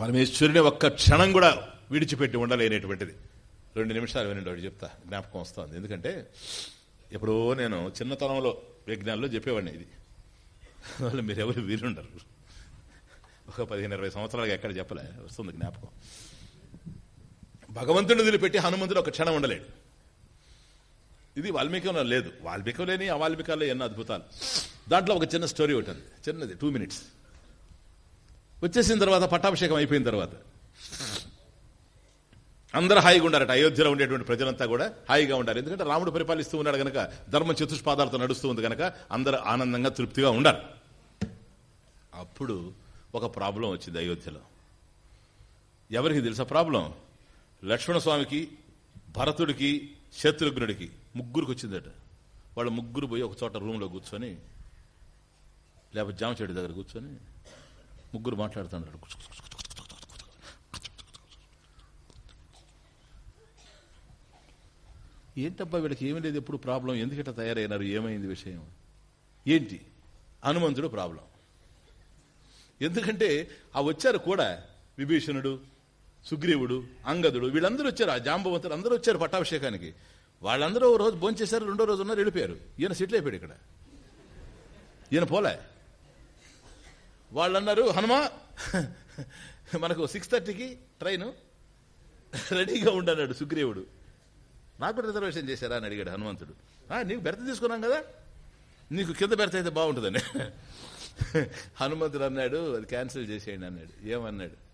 పరమేశ్వరుని ఒక్క క్షణం కూడా విడిచిపెట్టి ఉండలేనటువంటిది. రెండు నిమిషాలు వినండి ఒకటి చెప్తా. జ్ఞాపకం వస్తుంది. ఎందుకంటే ఎప్పుడో నేను చిన్నతనంలో విజ్ఞానంలో చెప్పేవాడిని ఇది. మీరు మీరెవరు వీరుండరు ఒక పదిహేను ఇరవై సంవత్సరాలుగా ఎక్కడ చెప్పలే. వస్తుంది జ్ఞాపకం. భగవంతుడిని వదిలిపెట్టి హనుమంతుడు ఒక క్షణం ఉండలేడు. ఇది వాల్మీకంలో లేదు. వాల్మీకం లేని అవాల్మీకాల్లో ఎన్నో అద్భుతాలు. దాంట్లో ఒక చిన్న స్టోరీ ఒకటి చిన్నది టూ మినిట్స్ వచ్చేసిన తర్వాత పట్టాభిషేకం అయిపోయిన తర్వాత. అందరూ హాయిగా ఉండారట. అయోధ్యలో ఉండేటువంటి ప్రజలంతా కూడా హాయిగా ఉండాలి ఎందుకంటే రాముడు పరిపాలిస్తూ ఉన్నాడు గనక ధర్మం చతుష్పాదాలతో నడుస్తూ ఉంది గనక అందరూ ఆనందంగా తృప్తిగా ఉండాలి అప్పుడు ఒక ప్రాబ్లం వచ్చింది అయోధ్యలో. ఎవరికి తెలుసా ప్రాబ్లం? లక్ష్మణస్వామికి భరతుడికి శత్రుఘ్నుడికి ముగ్గురికి వచ్చిందట. వాళ్ళు ముగ్గురు పోయి ఒక చోట రూమ్లో కూర్చొని లేకపోతే జామ చెట్టు దగ్గర కూర్చొని ముగ్గురు మాట్లాడుతున్నాడు ఏంటబ్బా వీళ్ళకి ఏమీ లేదు ఎప్పుడు ప్రాబ్లం? ఎందుకంటే తయారైనారు? ఏమైంది విషయం? ఏంటి? హనుమంతుడు ప్రాబ్లం. ఎందుకంటే ఆ వచ్చారు కూడా విభీషణుడు సుగ్రీవుడు అంగదుడు. వీళ్ళందరూ వచ్చారు ఆ జాంబవంతులు అందరూ వచ్చారు పట్టాభిషేకానికి. వాళ్ళందరూ ఓ రోజు భోంచేశారు రెండో రోజు ఉన్నారు వెళ్ళిపోయారు. ఈయన సెటిల్ అయిపోయాడు ఇక్కడ. ఈయన పోలే. వాళ్ళు అన్నారు హనుమా మనకు సిక్స్ థర్టీకి ట్రైన్ రెడీగా ఉండన్నాడు సుగ్రీవుడు. నాకు కూడా రిజర్వేషన్ చేశారా అని అడిగాడు హనుమంతుడు. "ఆ, నీకు బెర్త తీసుకున్నాం కదా? నీకు కింద బెర్త అయితే బాగుంటుందని. హనుమంతుడు అన్నాడు అది క్యాన్సిల్ చేసేయండి అన్నాడు. ఏమన్నాడు?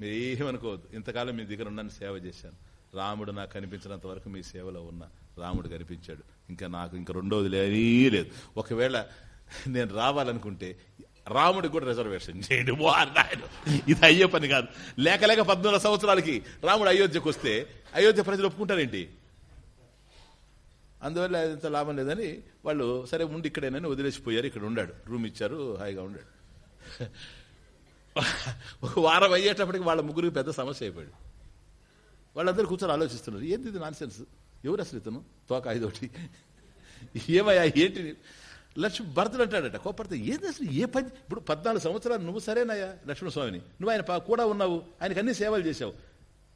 మీరు ఏమనుకోవద్దు ఇంతకాలం మీ దగ్గర ఉన్నాను సేవ చేశాను. రాముడు నాకు కనిపించినంత వరకు మీ సేవలో ఉన్నా. రాముడు కనిపించాడు. ఇంకా నాకు ఇంకా రెండోది లేదు. ఒకవేళ నేను రావాలనుకుంటే రాముడికి కూడా రిజర్వేషన్ చేయండి. వాడు ఇది అయ్యే పని కాదు. లేక లేక పద్నాలుగు సంవత్సరాలకి రాముడు అయోధ్యకు వస్తే అయోధ్య ప్రజలు ఒప్పుకుంటారేంటి? అందువల్ల ఇంత లాభం లేదని వాళ్ళు సరే ఉండి ఇక్కడేనని వదిలేసిపోయారు. ఇక్కడ ఉండాడు. రూమ్ ఇచ్చారు. హాయిగా ఉండాడు. ఒక వారం అయ్యేటప్పటికి వాళ్ళ ముగ్గురికి పెద్ద సమస్య అయిపోయాడు. వాళ్ళందరూ కూర్చొని ఆలోచిస్తున్నారు. ఏంది ఇది నాన్ సెన్స్ ఎవరు అసలు ఇతను? తోక ఐదోటి. ఏమయ్యా ఏంటి లక్ష్మి భర్తలు అంటాడట కోపడితే ఏంది అసలు? ఏ పని? ఇప్పుడు పద్నాలుగు సంవత్సరాలు నువ్వు సరేనయ్యా లక్ష్మణస్వామిని. నువ్వు ఆయన పా- కూడా ఉన్నావు. ఆయనకు అన్ని సేవలు చేశావు.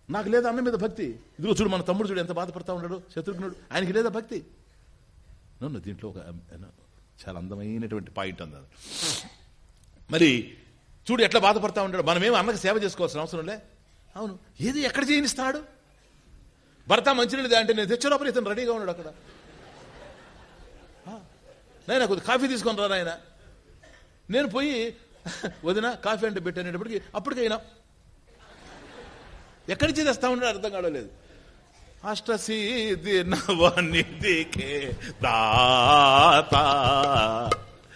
నాకు లేదా అన్న మీద భక్తి. ఇదిగో చూడు మన తమ్ముడు చూడు ఎంత బాధపడతా ఉన్నాడు శత్రుఘ్నుడు. ఆయనకి లేదా భక్తి? నన్ను దీంట్లో ఒక చాలా అందమైనటువంటి పాయింట్ ఉంది మరి చూడు ఎట్లా బాధపడతా ఉంటాడు మనమేమి అన్నకు సేవ చేసుకోవాల్సిన అవసరం లే. అవును. ఏది ఎక్కడ చేయనిస్తాడు భర్త మంచినీళ్ళు అంటే నేను తెచ్చే లోపల ఇతను రెడీగా ఉన్నాడు అక్కడ. నాయన కొద్ది కాఫీ తీసుకొని రా నాయన. నేను పోయి వదిన కాఫీ అంటే పెట్టనేటప్పటికి అప్పటికైనా ఎక్కడి నుంచి తెస్తా ఉన్నాడు అర్థం కావలేదు అష్టసిద్ధి నవనిధికే దాత.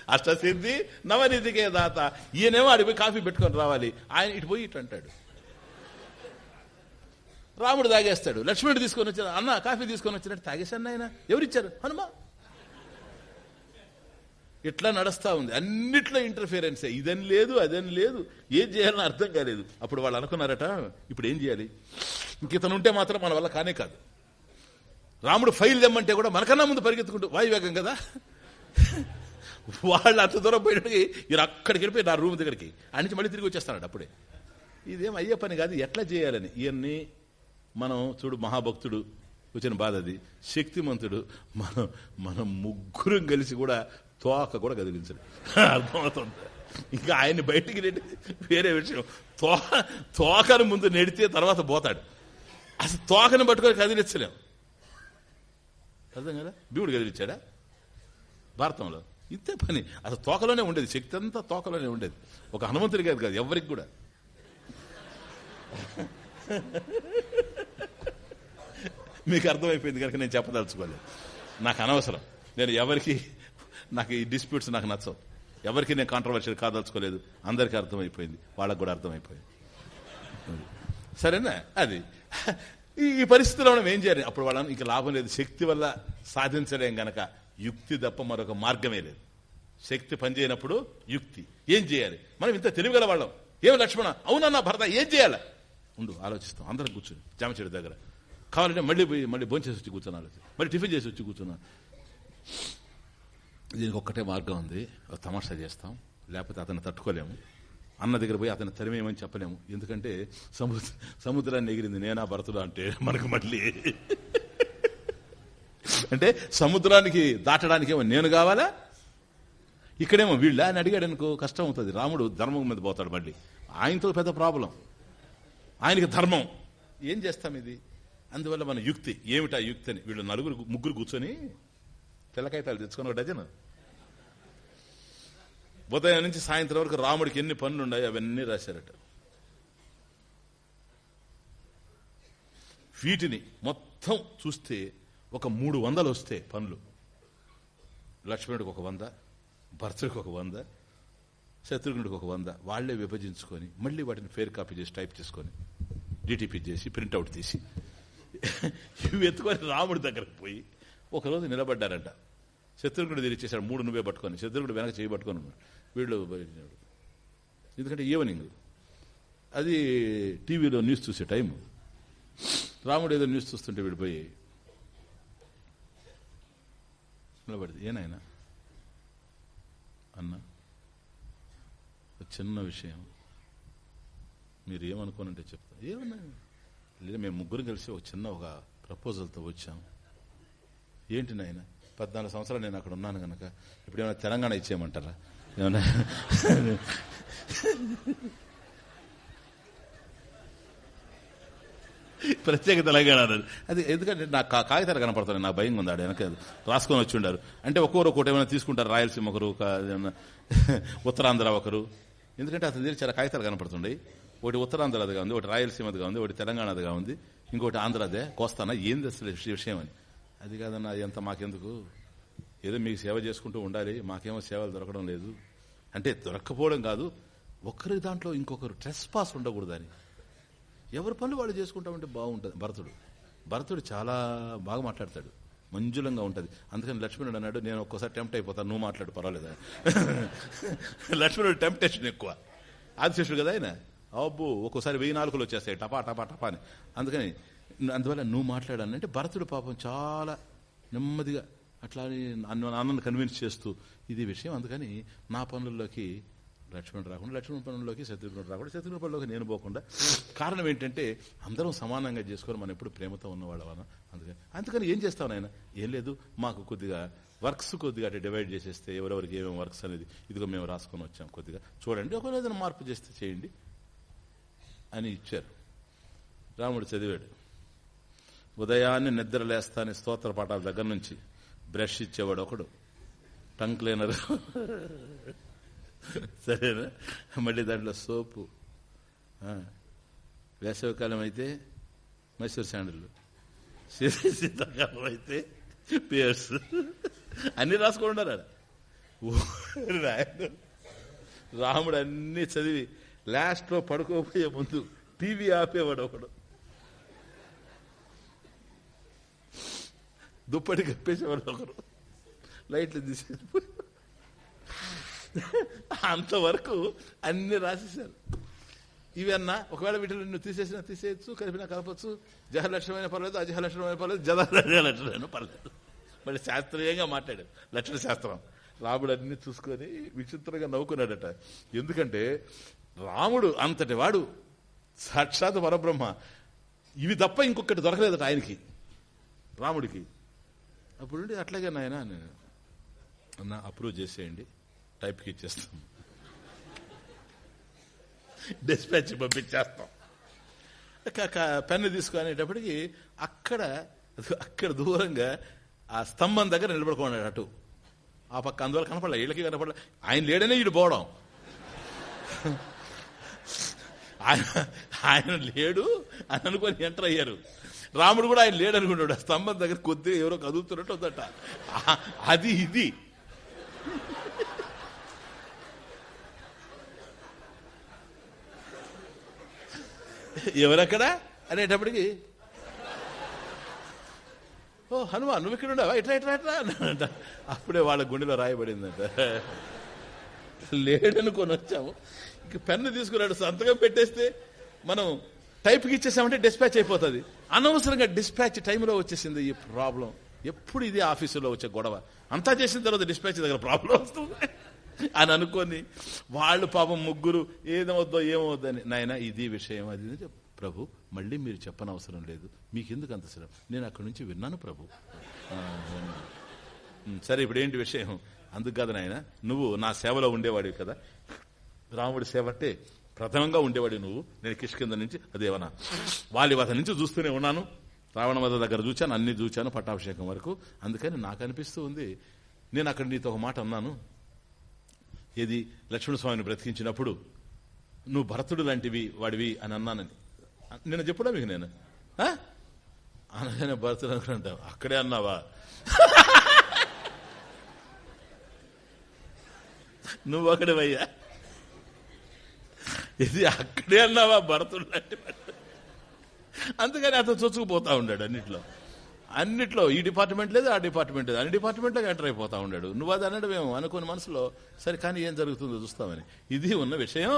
అష్టసిద్ధి నవనిధికే దాత. ఈయనేమో అడిపోయి కాఫీ పెట్టుకొని రావాలి. ఆయన ఇటు పోయి ఇటు అంటాడు. రాముడు తాగేస్తాడు. లక్ష్మణుడు తీసుకొని వచ్చాడు అన్న కాఫీ తీసుకొని వచ్చినట్టు తాగేశాను ఆయన ఎవరిచ్చారు? హనుమా? ఇట్లా నడుస్తూ ఉంది. అన్నిట్లో ఇంటర్ఫియరెన్సే ఇదని లేదు అదని లేదు. ఏం చేయాలని అర్థం కాలేదు. అప్పుడు వాళ్ళు అనుకున్నారట ఇప్పుడు ఏం చేయాలి? ఇంక ఇతను ఉంటే మాత్రం మన వల్ల కానే కాదు. రాముడు ఫైల్ తెమ్మంటే కూడా మనకన్నా ముందు పరిగెత్తుకుంటూ వాయువేగం కదా? వాళ్ళు అంత దూరం పోయినట్టుకి ఈయన అక్కడికి వెళ్ళిపోయి నా రూమ్ దగ్గరికి ఆ నుంచి మళ్ళీ తిరిగి వచ్చేస్తాడు అప్పుడే. ఇదేం అయ్యే పని కాదు ఎట్లా చేయాలని? ఇవన్నీ మనం చూడు మహాభక్తుడు వచ్చిన బాధ అది. శక్తిమంతుడు మనం మనం ముగ్గురం కలిసి కూడా తోక కూడా కదిలించడు అర్థమవుతుంది. ఇంకా ఆయన్ని బయటికి నెట్టి వేరే విషయం. తో తోకను ముందు నెడితే తర్వాత పోతాడు. అసలు తోకను పట్టుకొని కదిలించలేం. అర్థం కదా? దేవుడు కదిలించాడా? భారతంలో. ఇంతే పని. అసలు తోకలోనే ఉండేది. శక్తి అంతా తోకలోనే ఉండేది. ఒక హనుమంతుడి కాదు కాదు ఎవరికి కూడా. మీకు అర్థమైపోయింది కనుక నేను చెప్పదలుచుకోలేదు. నాకు అనవసరం. నేను ఎవరికి నాకు ఈ డిస్ప్యూట్స్ నాకు నచ్చవు. ఎవరికి నేను కాంట్రవర్షియల్ కాదలుచుకోలేదు అందరికీ అర్థమైపోయింది వాళ్ళకు కూడా అర్థమైపోయింది. సరేనా? అది. ఈ పరిస్థితిలో మనం ఏం చేయాలి? అప్పుడు వాళ్ళని ఇంకా లాభం లేదు. శక్తి వల్ల సాధించలేం గనక యుక్తి తప్ప మరొక మార్గమే లేదు. శక్తి పనిచేయనప్పుడు యుక్తి. ఏం చేయాలి? మనం ఇంత తెలివిగల వాళ్ళం. ఏం లక్ష్మణ? అవునన్నా భర్త? ఏం చేయాలి? ఉండు ఆలోచిస్తాం. అందరం కూర్చుని జామ చెట్టు దగ్గర. కావాలంటే మళ్ళీ పోయి మళ్ళీ భోంచేసి వచ్చి కూర్చొని మళ్ళీ టిఫిన్ చేసి వచ్చి కూర్చున్నాను దీనికి ఒక్కటే మార్గం ఉంది. ఒక తమాషా చేస్తాం. లేకపోతే అతన్ని తట్టుకోలేము. అన్న దగ్గర పోయి అతను తరిమేయమని చెప్పలేము. ఎందుకంటే సముద్ర సముద్రాన్ని ఎగిరింది నేనా భరతుడు అంటే మనకు మళ్ళీ. అంటే సముద్రానికి దాటడానికి ఏమో నేను కావాలా? ఇక్కడేమో వీళ్ళ? అని అడిగాడు అనుకో కష్టం అవుతుంది. రాముడు ధర్మం మీద పోతాడు మళ్ళీ. ఆయనతో పెద్ద ప్రాబ్లం. ఆయనకి ధర్మం. ఏం చేస్తాం ఇది? అందువల్ల మన యుక్తి. ఏమిటా యుక్తి అని. వీళ్ళు నలుగురు ముగ్గురు కూర్చొని తెల్లకాయతాలు తెచ్చుకొని ఒక డజన్. ఉదయం నుంచి సాయంత్రం వరకు రాముడికి ఎన్ని పనులు ఉన్నాయి అవన్నీ రాశారట. వీటిని మొత్తం చూస్తే ఒక మూడు వందలు వస్తే పనులు. లక్ష్మణుడికి ఒక వంద భర్తడికి ఒక వంద శత్రుఘ్నుడికి ఒక వంద. వాళ్ళే విభజించుకొని మళ్ళీ వాటిని ఫేర్ కాపీ చేసి టైప్ చేసుకొని డిటిపి చేసి ప్రింట్అవుట్ తీసి ఇవి ఎత్తుకొని రాముడి దగ్గరకు పోయి ఒకరోజు నిలబడ్డారంట. శత్రుఘ్నుడు తెరిచేశాడు మూడు నువ్వే పట్టుకొని. శత్రుఘ్నుడు వెనక చేయి పట్టుకొని వీళ్ళు ఎందుకంటే ఈవెనింగ్. అది టీవీలో న్యూస్ చూసే టైం రాముడు ఏదో న్యూస్ చూస్తుంటే వీడిపోయి నిలబడింది. ఏనాయన అన్న ఒక చిన్న విషయం. మీరు ఏమనుకోనంటే చెప్తా. ఏమన్నా? లేదు మేము ముగ్గురు కలిసి ఒక చిన్న ఒక ప్రపోజల్తో వచ్చాము. ఏంటి నాయన? పద్నాలుగు సంవత్సరాలు నేను అక్కడ ఉన్నాను కనుక ఇప్పుడు ఏమైనా తెలంగాణ ఇచ్చేయమంటారా? ఏమన్నా? ప్రత్యేక తెలంగాణ అది ఎందుకంటే నాకు కాగితాలు కనపడతాను నాకు భయంగా ఉంది ఆడ వెనక. రాసుకొని వచ్చి ఉండారు. అంటే ఒక్కొరు ఒక్కొక్కటి ఏమైనా తీసుకుంటారు రాయలసీమ ఒకరు ఒక ఉత్తరాంధ్ర ఒకరు. ఎందుకంటే అతని దగ్గర చాలా కాగితాలు కనపడుతుండే ఒకటి ఉత్తరాంధ్రదిగా ఉంది ఒకటి రాయలసీమదిగా ఉంది ఒకటి తెలంగాణదిగా ఉంది ఇంకోటి ఆంధ్రదే కోస్తానా? ఏంది అసలు విషయం అని? అది కాదన్నా ఎంత మాకెందుకు? ఏదో మీకు సేవ చేసుకుంటూ ఉండాలి మాకేమో సేవలు దొరకడం లేదు. అంటే దొరక్కపోవడం కాదు ఒక్కరి దాంట్లో ఇంకొకరు ట్రెస్ పాస్ ఉండకూడదని. ఎవరి పనులు వాళ్ళు చేసుకుంటామంటే బాగుంటుంది. భరతుడు. భరతుడు చాలా బాగా మాట్లాడతాడు. మంజులంగా ఉంటుంది. అందుకని లక్ష్మణుడు అన్నాడు నేను ఒక్కోసారి టెంప్ట్ అయిపోతాను. నువ్వు మాట్లాడు పర్వాలేదా. లక్ష్మణుడు టెంప్టేషన్ ఎక్కువ. ఆదిశేషుడు కదా ఆయన? అబ్బో ఒక్కోసారి వెయ్యి నాలుగులు వచ్చేస్తాయి. టపా టపా టపా అని. అందుకని అందువల్ల నువ్వు మాట్లాడాను అంటే భరతుడు పాపం చాలా నెమ్మదిగా అట్లా అని కన్విన్స్ చేస్తూ ఇది విషయం. అందుకని నా పనుల్లోకి లక్ష్మణుడు రాకుండా లక్ష్మణ పనుల్లోకి శత్రుఘ్నుడు రాకుండా శత్రుఘ్నుడు పనుల్లోకి నేను పోకుండా. కారణం ఏంటంటే అందరం సమానంగా చేసుకొని మనం ఎప్పుడు ప్రేమతో ఉన్నవాళ్ళం అందుకని. అందుకని ఏం చేస్తావు నాయన? ఏం లేదు మాకు కొద్దిగా వర్క్స్ కొద్దిగా అంటే డివైడ్ చేసేస్తే ఎవరెవరికి ఏమేమి వర్క్స్ అనేది ఇదిగో మేము రాసుకొని వచ్చాం కొద్దిగా. చూడండి ఒకవేళ ఏదైనా మార్పు చేస్తే చేయండి అని ఇచ్చారు. రాముడు చదివాడు ఉదయాన్నే నిద్ర లేస్తాని స్తోత్ర పాఠాల దగ్గర నుంచి బ్రష్ ఇచ్చేవాడు ఒకడు. Tongue cleaner. సరేనా? మళ్ళీ దాంట్లో సోపు. వేసవికాలం అయితే మైసూర్ శాండిల్. శీతాకాలం అయితే పియర్స్. అన్ని రాసుకొని ఉన్నారు రాముడు అన్ని చదివి లాస్ట్లో పడుకోపోయే ముందు టీవీ ఆపేవాడు ఒకడు. దుప్పటి కప్పేసేవాడు ఒకరు. లైట్లు తీసేసి అంతవరకు అన్ని రాసేసారు ఇవన్నా ఒకవేళ వీటిలో నువ్వు తీసేసినా తీసేయచ్చు కలిపినా కలపచ్చు. జహలక్షణమైన పర్లేదు అజహలక్షణమైన పర్లేదు జలక్షణమైన పర్లేదు. మళ్ళీ శాస్త్రీయంగా మాట్లాడాడు. లక్షణ శాస్త్రం. రాముడు అన్ని చూసుకొని విచిత్రంగా నవ్వుకున్నాడట. ఎందుకంటే రాముడు అంతటి వాడు సాక్షాత్ పరబ్రహ్మ. ఇవి తప్ప ఇంకొకటి దొరకలేదట ఆయనకి రాముడికి. అప్పుడు అట్లాగే నాయన నేను అన్న అప్రూవ్ చేసేయండి. టైప్కి ఇచ్చేస్తాం. డిస్పాచ్ పంపించేస్తాం. పెన్ను తీసుకునేటప్పటికి అక్కడ అక్కడ దూరంగా ఆ స్తంభం దగ్గర నిలబడుకున్నాడు అటు. ఆ పక్క అందువల్ల కనపడలే వీళ్ళకి కనపడలే. ఆయన లేడనే వీడు పోవడం. ఆయన ఆయన లేడు అని అనుకొని ఎంటర్ అయ్యారు. రాముడు కూడా ఆయన లేడు ఆ స్తంభం దగ్గర కొద్దిగా ఎవరో కదులుతున్నట్టు ఉందట. అది ఇది. ఎవరక్కడ? అనేటప్పటికి ఓ హనుమా నువ్వు ఇక్కడ ఉండవా ఇట్లా ఇట్లా ఇట్లా అన్నాడంట. అప్పుడే వాళ్ళ గుండెలో రాయబడిందంట. లేడనుకొని వచ్చాము ఇక పెన్ను తీసుకున్నాడు సంతకం పెట్టేస్తే మనం టైప్కి ఇచ్చేసామంటే డిస్పాచ్ అయిపోతుంది. అనవసరంగా డిస్పాచ్ టైంలో వచ్చేసింది ఈ ప్రాబ్లం ఎప్పుడు ఇది ఆఫీసులో వచ్చే గొడవ. అంతా చేసిన తర్వాత డిస్పాచ్ దగ్గర ప్రాబ్లం వస్తుంది. అని అనుకొని వాళ్ళు పాపం ముగ్గురు ఏదవద్దో ఏమవుద్దని నాయన ఇది విషయం అది ప్రభు మళ్ళీ మీరు చెప్పనవసరం లేదు. మీకెందుకు అంత శ్రమ? నేను అక్కడి నుంచి విన్నాను ప్రభు. సరే ఇప్పుడు ఏంటి విషయం? అందుకు కదా నాయన నువ్వు నా సేవలో ఉండేవాడివి కదా. రాముడి సేవ అంటే ప్రథమంగా ఉండేవాడి నువ్వు. నేను కిష్కింద నుంచి అదేవనా వాలి వత నుంచి చూస్తూనే ఉన్నాను. రావణవధ దగ్గర చూచాను అన్ని చూచాను పట్టాభిషేకం వరకు. అందుకని నాకు అనిపిస్తూ ఉంది నేను అక్కడ నీతో ఒక మాట అన్నాను. ఏది? లక్ష్మణస్వామిని బ్రతికించినప్పుడు నువ్వు భరతుడు లాంటివి వాడివి అని అన్నానని. నేను చెప్పుడా మీకు నేను? అనగానే భరతుడు అనుకుంటా అక్కడే అన్నావా? నువ్వు ఒకటివయ్యా ఇది అక్కడే అన్నావా భరతుడు లాంటి అందుకని అతను చొచ్చుకుపోతా ఉన్నాడు అన్నిట్లో. అన్నిట్లో ఈ డిపార్ట్మెంట్ లేదు ఆ డిపార్ట్మెంట్ లేదు. అన్ని డిపార్ట్మెంట్లో ఎంటర్ అయిపోతా ఉన్నాడు నువ్వు అది మేము అనుకుని మనసులో సరే కానీ ఏం జరుగుతుందో చూస్తామని. ఇది ఉన్న విషయం.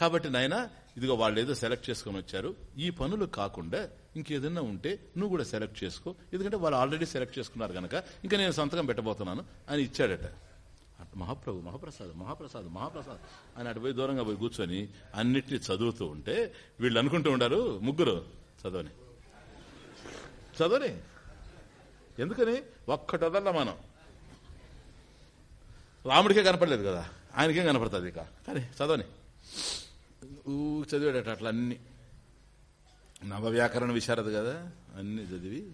కాబట్టి నాయన ఇదిగో వాళ్ళు ఏదో సెలెక్ట్ చేసుకొని వచ్చారు. ఈ పనులు కాకుండా ఇంకేదన్నా ఉంటే నువ్వు కూడా సెలెక్ట్ చేసుకో. ఎందుకంటే వాళ్ళు ఆల్రెడీ సెలెక్ట్ చేసుకున్నారు కనుక ఇంకా నేను సంతకం పెట్టబోతున్నాను అని ఇచ్చాడట. మహాప్రభు మహాప్రసాద్ మహాప్రసాద్ మహాప్రసాద్ అని అటు పోయి దూరంగా పోయి కూర్చొని అన్నిటినీ చదువుతూ ఉంటే వీళ్ళు అనుకుంటూ ఉండారు ముగ్గురు చదవని. చదవని? ఎందుకని? ఒక్కటదల్ల మనం. రాముడికే కనపడలేదు కదా ఆయనకేం కనపడుతుంది ఇక. కానీ చదవని. ఊ చదివాడట అట్లా అన్ని. నవవ్యాకరణ విశారద కదా అన్ని చదివి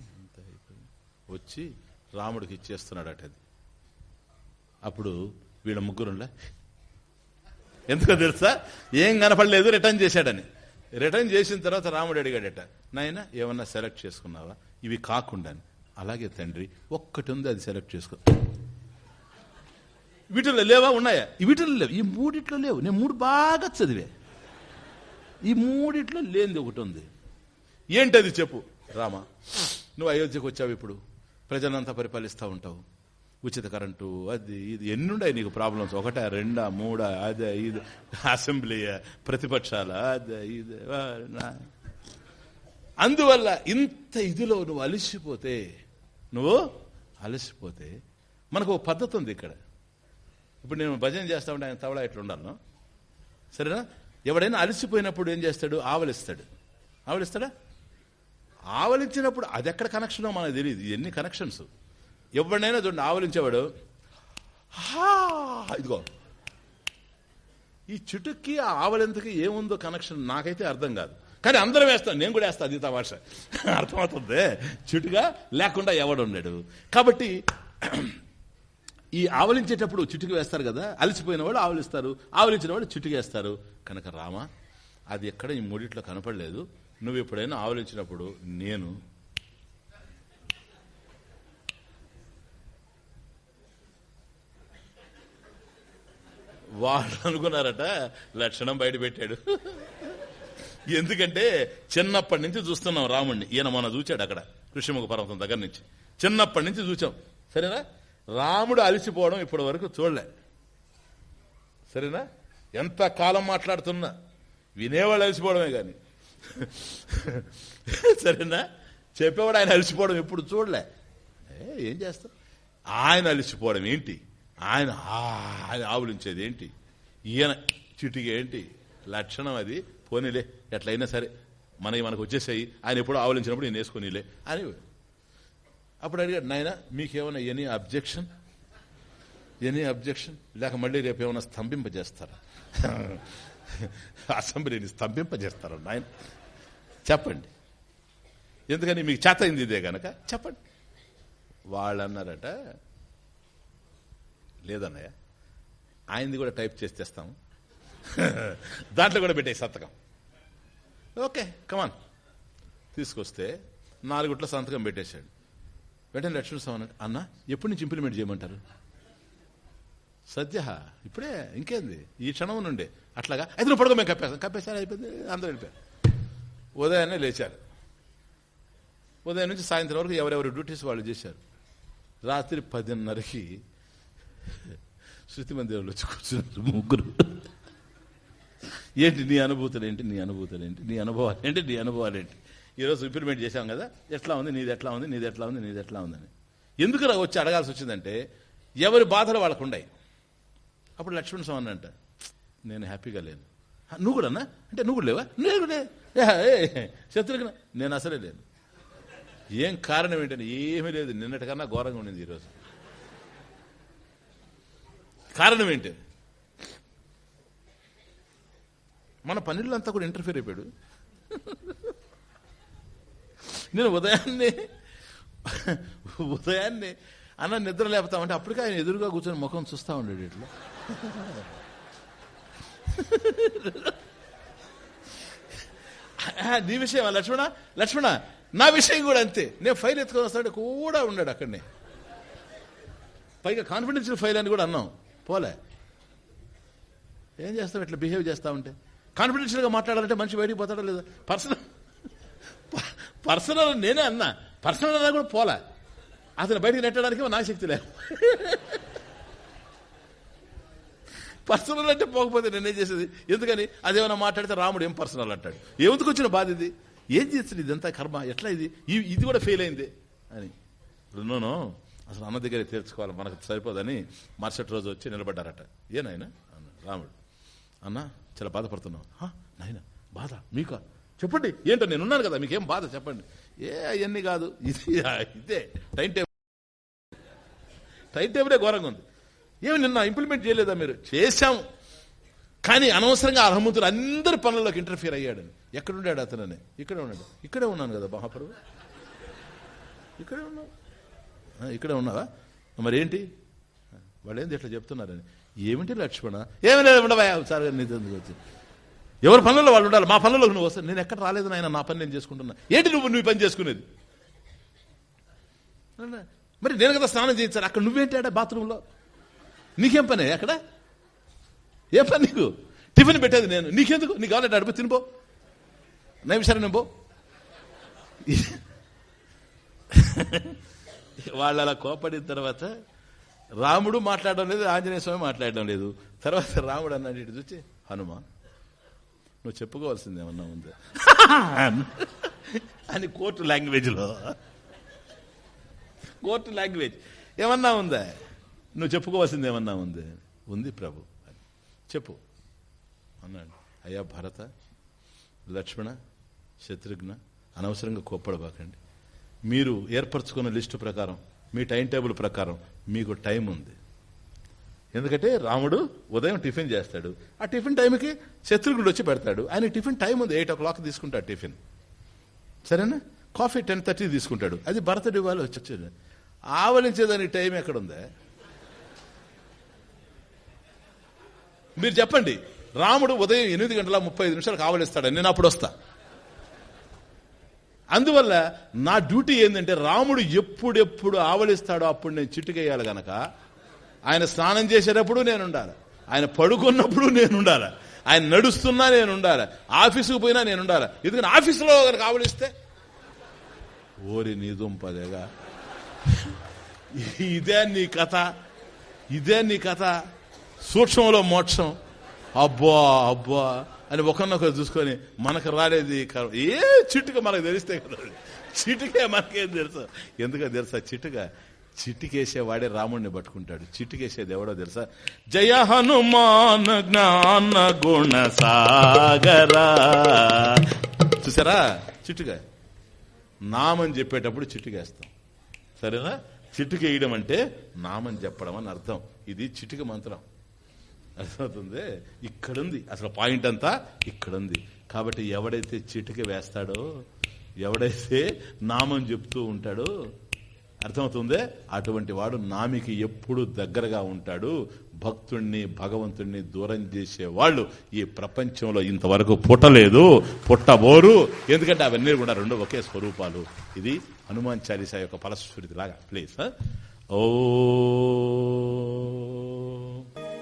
వచ్చి రాముడికి ఇచ్చేస్తున్నాడట అది. అప్పుడు వీళ్ళ ముగ్గురులా ఎందుకో తెలుసా? ఏం కనపడలేదు రిటర్న్ చేశాడని. రిటర్న్ చేసిన తర్వాత రాముడు అడిగాడట నాయన ఏమన్నా సెలెక్ట్ చేసుకున్నావా? ఇవి కాకుండా అలాగే తండ్రి ఒక్కటి ఉంది అది సెలెక్ట్ చేసుకో. వీటిలో లేవా? ఉన్నాయా? వీటిల్లో వీటిలో లేవు. ఈ మూడిట్లో లేవు. నేను మూడు బాగా చదివే. ఈ మూడిట్లో లేనిది ఒకటి ఉంది. ఏంటది చెప్పు. రామా నువ్వు అయోధ్యకు వచ్చావు ఇప్పుడు. ప్రజలంతా పరిపాలిస్తూ ఉంటావు. ఉచిత కరెంటు. అది ఇది ఎన్నుండాయి నీకు ప్రాబ్లమ్స్? ఒకటా రెండా మూడా? అదే ఇది. అసెంబ్లీ ప్రతిపక్షాల? అదే ఇది నా- అందువల్ల ఇంత ఇదిలో నువ్వు అలసిపోతే నువ్వు అలసిపోతే మనకు ఒక పద్ధతి ఉంది ఇక్కడ. ఇప్పుడు నేను భజన చేస్తా ఉంటే ఆయన తవడా ఎట్లా ఉండాలను సరేనా? ఎవడైనా అలసిపోయినప్పుడు ఏం చేస్తాడు? ఆవలిస్తాడు. ఆవలిస్తాడా? ఆవలించినప్పుడు అది ఎక్కడ కనెక్షనో మనకు తెలియదు ఎన్ని కనెక్షన్స్ ఎవడైనా చూడండి ఆవలించేవాడు ఇదిగో. ఈ చిటుక్కి ఆ ఆవలింతకి ఏముందో కనెక్షన్ నాకైతే అర్థం కాదు. కానీ అందరం వేస్తాం నేను కూడా వేస్తాను అది తమాష. అర్థమవుతుంది? చిటుగా లేకుండా ఎవడున్నాడు కాబట్టి ఈ ఆవలించేటప్పుడు చిటుకు వేస్తారు కదా అలసిపోయిన వాళ్ళు ఆవలిస్తారు ఆవలించిన వాళ్ళు చిట్టుకు వేస్తారు. కనుక రామ అది ఎక్కడ ఈ మూడిట్లో కనపడలేదు. నువ్వు ఎప్పుడైనా ఆవలించినప్పుడు నేను వాళ్ళు అనుకున్నారట లక్షణం బయట పెట్టాడు. ఎందుకంటే చిన్నప్పటి నుంచి చూస్తున్నాం రాముణ్ణి. ఈయన మన చూచాడు అక్కడ కృష్ణముఖ పర్వతం దగ్గర నుంచి. చిన్నప్పటి నుంచి చూచాం. సరేనా? రాముడు అలసిపోవడం ఇప్పటి వరకు చూడలే. సరేనా? ఎంత కాలం మాట్లాడుతున్నా? వినేవాళ్ళు అలసిపోవడమే కానీ సరేనా? చెప్పేవాడు ఆయన అలసిపోవడం ఎప్పుడు చూడలే. ఏ, ఏం చేస్తాం ఆయన అలసిపోవడం ఏంటి? ఆయన ఆ ఆయన ఆవులించేది ఏంటి? ఈయన చిటికి ఏంటి? లక్షణం అది. పోనీలే ఎట్లయినా సరే. మనకి మనకు వచ్చేసాయి. ఆయన ఎప్పుడు ఆవలించినప్పుడు నేను వేసుకొనిలే. అని అప్పుడు అడిగాడు నాయన మీకేమైనా ఎనీ అబ్జెక్షన్? Any objection? లేక మళ్ళీ రేపు ఏమైనా స్తంభింపజేస్తారా? అసెంబ్లీని స్తంభింపజేస్తారా నాయన? చెప్పండి. ఎందుకని మీకు చేత అయింది ఇదే గనక? చెప్పండి. వాళ్ళు అన్నారట లేదన్నయ్య. ఆయనది కూడా టైప్ చేసి తెస్తాము దాంట్లో కూడా పెట్టే సంతకం. ఓకే కమాన్ తీసుకొస్తే నాలుగుట్ల సంతకం పెట్టేశాడు. వెంటనే లక్ష్మణ స్వామి అన్న ఎప్పటి నుంచి ఇంప్లిమెంట్ చేయమంటారు? సద్య ఇప్పుడే ఇంకేంది? ఈ క్షణం నుండి. అట్లాగా అయితే నువ్వు పడుకో మేము కప్పేస్తాం. కప్పేసారు అయిపోయింది అందరూ వెళ్ళిపోయారు. ఉదయాన్నే లేచారు. ఉదయం నుంచి సాయంత్రం వరకు ఎవరెవరు డ్యూటీస్ వాళ్ళు చేశారు. రాత్రి పదిన్నరకి శృతి మందిరంలో వచ్చి కూర్చున్నారు ముగ్గురు. ఏంటి నీ అనుభూతులు ఏంటి? నీ అనుభూతులు ఏంటి? నీ అనుభవాలు ఏంటి? నీ అనుభవాలు ఏంటి? ఈరోజు ఇంప్లిమెంట్ చేశాం కదా? ఎట్లా ఉంది? నీది ఎట్లా ఉంది? నీది ఎట్లా ఉంది? నీది ఎట్లా ఉందని. ఎందుకు వచ్చి అడగాల్సి వచ్చిందంటే ఎవరి బాధలు వాళ్ళకు ఉన్నాయి అప్పుడు లక్ష్మణ్ స్వామి అంట నేను హ్యాపీగా లేను. నువ్వు కూడానా అంటే నువ్వు కూడా లేవా? నేను శత్రుఘ్న నేను అసలే లేను. ఏం కారణం ఏంటని ఏమీ లేదు. నిన్నటికన్నా ఘోరంగా ఉండింది ఈరోజు కారణం ఏంటి? మన పనుల్లో అంతా కూడా ఇంటర్ఫీర్ అయిపోయాడు. నేను ఉదయాన్నే ఉదయాన్నే అన్న నిద్ర లేపుతామంటే అప్పటికే ఆయన ఎదురుగా కూర్చొని ముఖం చూస్తా ఉండేది ఇట్లా. నీ విషయం లక్ష్మణ? లక్ష్మణ నా విషయం కూడా అంతే. నేను ఫైల్ ఎత్తుకొని వస్తాడు కూడా ఉన్నాడు అక్కడనే. పైగా కాన్ఫిడెన్షియల్ ఫైల్ అని కూడా అన్నాం. పోలే. ఏం చేస్తావు? ఇట్లా బిహేవ్ చేస్తా ఉంటే. కాన్ఫిడెన్షియల్గా మాట్లాడాలంటే మనిషి బయటికి పోతాడో లేదా? పర్సనల్ పర్సనల్ నేనే అన్నా. పర్సనల్ అన్నా కూడా పోలే. అతను బయటికి నెట్టడానికి నా శక్తి లేదు. పర్సనల్ అంటే పోకపోతే నేనేం చేసేది? ఎందుకని? అదేమైనా మాట్లాడితే రాముడు ఏం పర్సనల్ అంటాడు? ఎందుకు వచ్చిన బాధ ఇది? ఏం చేస్తుంది? ఇదంతా కర్మ. ఎట్లా ఇది? ఇది కూడా ఫెయిల్ అయింది. అని. నోనో అసలు అన్న దగ్గర తీర్చుకోవాలి మనకు సరిపోదని మరుసటి రోజు వచ్చి నిలబడ్డారట. ఏ రాముడు. అన్న చాలా బాధపడుతున్నావు. నాయన బాధ? మీకా? చెప్పండి. ఏంటో నేను ఉన్నాను కదా మీకేం బాధ? చెప్పండి. ఏ అవన్నీ కాదు. ఇది ఇదే. Time table. టైం టేబులే ఘోరంగా ఉంది. ఏమి నిన్న ఇంప్లిమెంట్ చేయలేదా మీరు? చేశాం కానీ అనవసరంగా అర్హమంతులు అందరి పనుల్లోకి ఇంటర్ఫియర్ అయ్యాడని. ఎక్కడున్నాడు అతనని? ఇక్కడే ఉన్నాడు. ఇక్కడే ఉన్నాను కదా మహాప్రభు. ఇక్కడే ఉన్నావు ఇక్కడే ఉన్నావా? మరి ఏంటి వాళ్ళు ఏంది ఇట్లా చెప్తున్నారని. ఏమిటి లక్ష్మణ? ఏమి లేదు ఉండవా సార్ నీతో ఎందుకు వచ్చి. ఎవరి పనుల్లో వాళ్ళు ఉండాలి? మా పనుల్లో నువ్వు వస్తాను నేను ఎక్కడ రాలేదు నాయన నా పని నేను చేసుకుంటున్నా. ఏంటి నువ్వు నువ్వు పని చేసుకునేది? మరి నేను కదా స్నానం చేయించాను అక్కడ నువ్వేంటి ఆడ బాత్రూంలో? నీకేం పని అక్కడ? ఏ పని నీకు? టిఫిన్ పెట్టేది నేను. నీకెందుకు? నీకు కావాలంటే అడుపు తినిపో. నైమిషాలు నేను పో. వాళ్ళు అలా కోపడిన తర్వాత రాముడు మాట్లాడడం లేదు ఆంజనేయ స్వామి మాట్లాడడం లేదు. తర్వాత రాముడు అన్నాడు ఇటు చూచి హనుమ నువ్వు చెప్పుకోవాల్సింది ఏమన్నా ఉందా? అని కోర్టు లాంగ్వేజ్లో. Court language. ఏమన్నా ఉందా? నువ్వు చెప్పుకోవాల్సింది ఏమన్నా ఉంది? ఉంది ప్రభు. అని. చెప్పు. అన్నాడు. అయ్యా భరత లక్ష్మణ శత్రుఘ్న అనవసరంగా కోప్పడబాకండి. మీరు ఏర్పరచుకున్న లిస్టు ప్రకారం మీ టైం టేబుల్ ప్రకారం మీకు టైం ఉంది. ఎందుకంటే రాముడు ఉదయం టిఫిన్ చేస్తాడు. ఆ టిఫిన్ టైంకి శత్రుఘ్నుడు వచ్చి పెడతాడు. ఆయన టిఫిన్ టైం ఉంది. ఎయిట్ ఓ క్లాక్ తీసుకుంటాడు టిఫిన్. సరేనా? కాఫీ టెన్ థర్టీ తీసుకుంటాడు. అది భరతుడి వాళ్ళు వచ్చి వచ్చేది. ఆవలించేదానికి టైం ఎక్కడుందా? మీరు చెప్పండి. రాముడు ఉదయం ఎనిమిది గంటల ముప్పై ఐదు నిమిషాలకు ఆవలిస్తాడు నేను అప్పుడు వస్తా. అందువల్ల నా డ్యూటీ ఏంటంటే రాముడు ఎప్పుడెప్పుడు ఆవలిస్తాడో అప్పుడు నేను చిట్టుకేయాలి గనక. ఆయన స్నానం చేసేటప్పుడు నేను ఉండాలి ఆయన పడుకున్నప్పుడు నేను ఉండాలి ఆయన నడుస్తున్నా నేను ఉండాలి ఆఫీసుకు పోయినా నేను ఉండాలి ఎందుకని ఆఫీసులో కనుక ఆవలిస్తే? ఓరి నీదుంపదేగా ఇదే నీ కథ. ఇదే నీ కథ. సూక్ష్మంలో మోక్షం. అబ్బా అబ్బా. అని ఒకరినొకరు చూసుకొని మనకు రాలేదు ఏ చిట్టుక మనకు తెలిస్తే కదా. చిటుకే మనకేం తెలుసు? ఎందుకో తెలుసా చిటుక? చిటికేసేవాడే రాముడిని పట్టుకుంటాడు. చిటికేసేది ఎవడో తెలుసా? జయ హనుమాన్ జ్ఞాన గుణ సాగరా. చూసారా? చిటుక. నామని చెప్పేటప్పుడు చిట్టుకేస్తాం సరేనా? చిట్టుకేయడం అంటే నామని చెప్పడం అని అర్థం. ఇది చిటుక మంత్రం. అర్థమవుతుంది? ఇక్కడుంది. అసలు పాయింట్ అంతా ఇక్కడుంది. కాబట్టి ఎవడైతే చిటిక వేస్తాడో ఎవడైతే నామం చెప్తూ ఉంటాడో అర్థమవుతుందే? అటువంటి వాడు నామికి ఎప్పుడు దగ్గరగా ఉంటాడు. భక్తుణ్ణి భగవంతుణ్ణి దూరం చేసే వాళ్ళు ఈ ప్రపంచంలో ఇంతవరకు పుట్టలేదు పుట్టబోరు. ఎందుకంటే అవన్నీ కూడా రెండు ఒకే స్వరూపాలు. ఇది హనుమాన్ చాలీసా యొక్క ఫలస్ఫూరితిలాగా ప్లీజ్ ఓ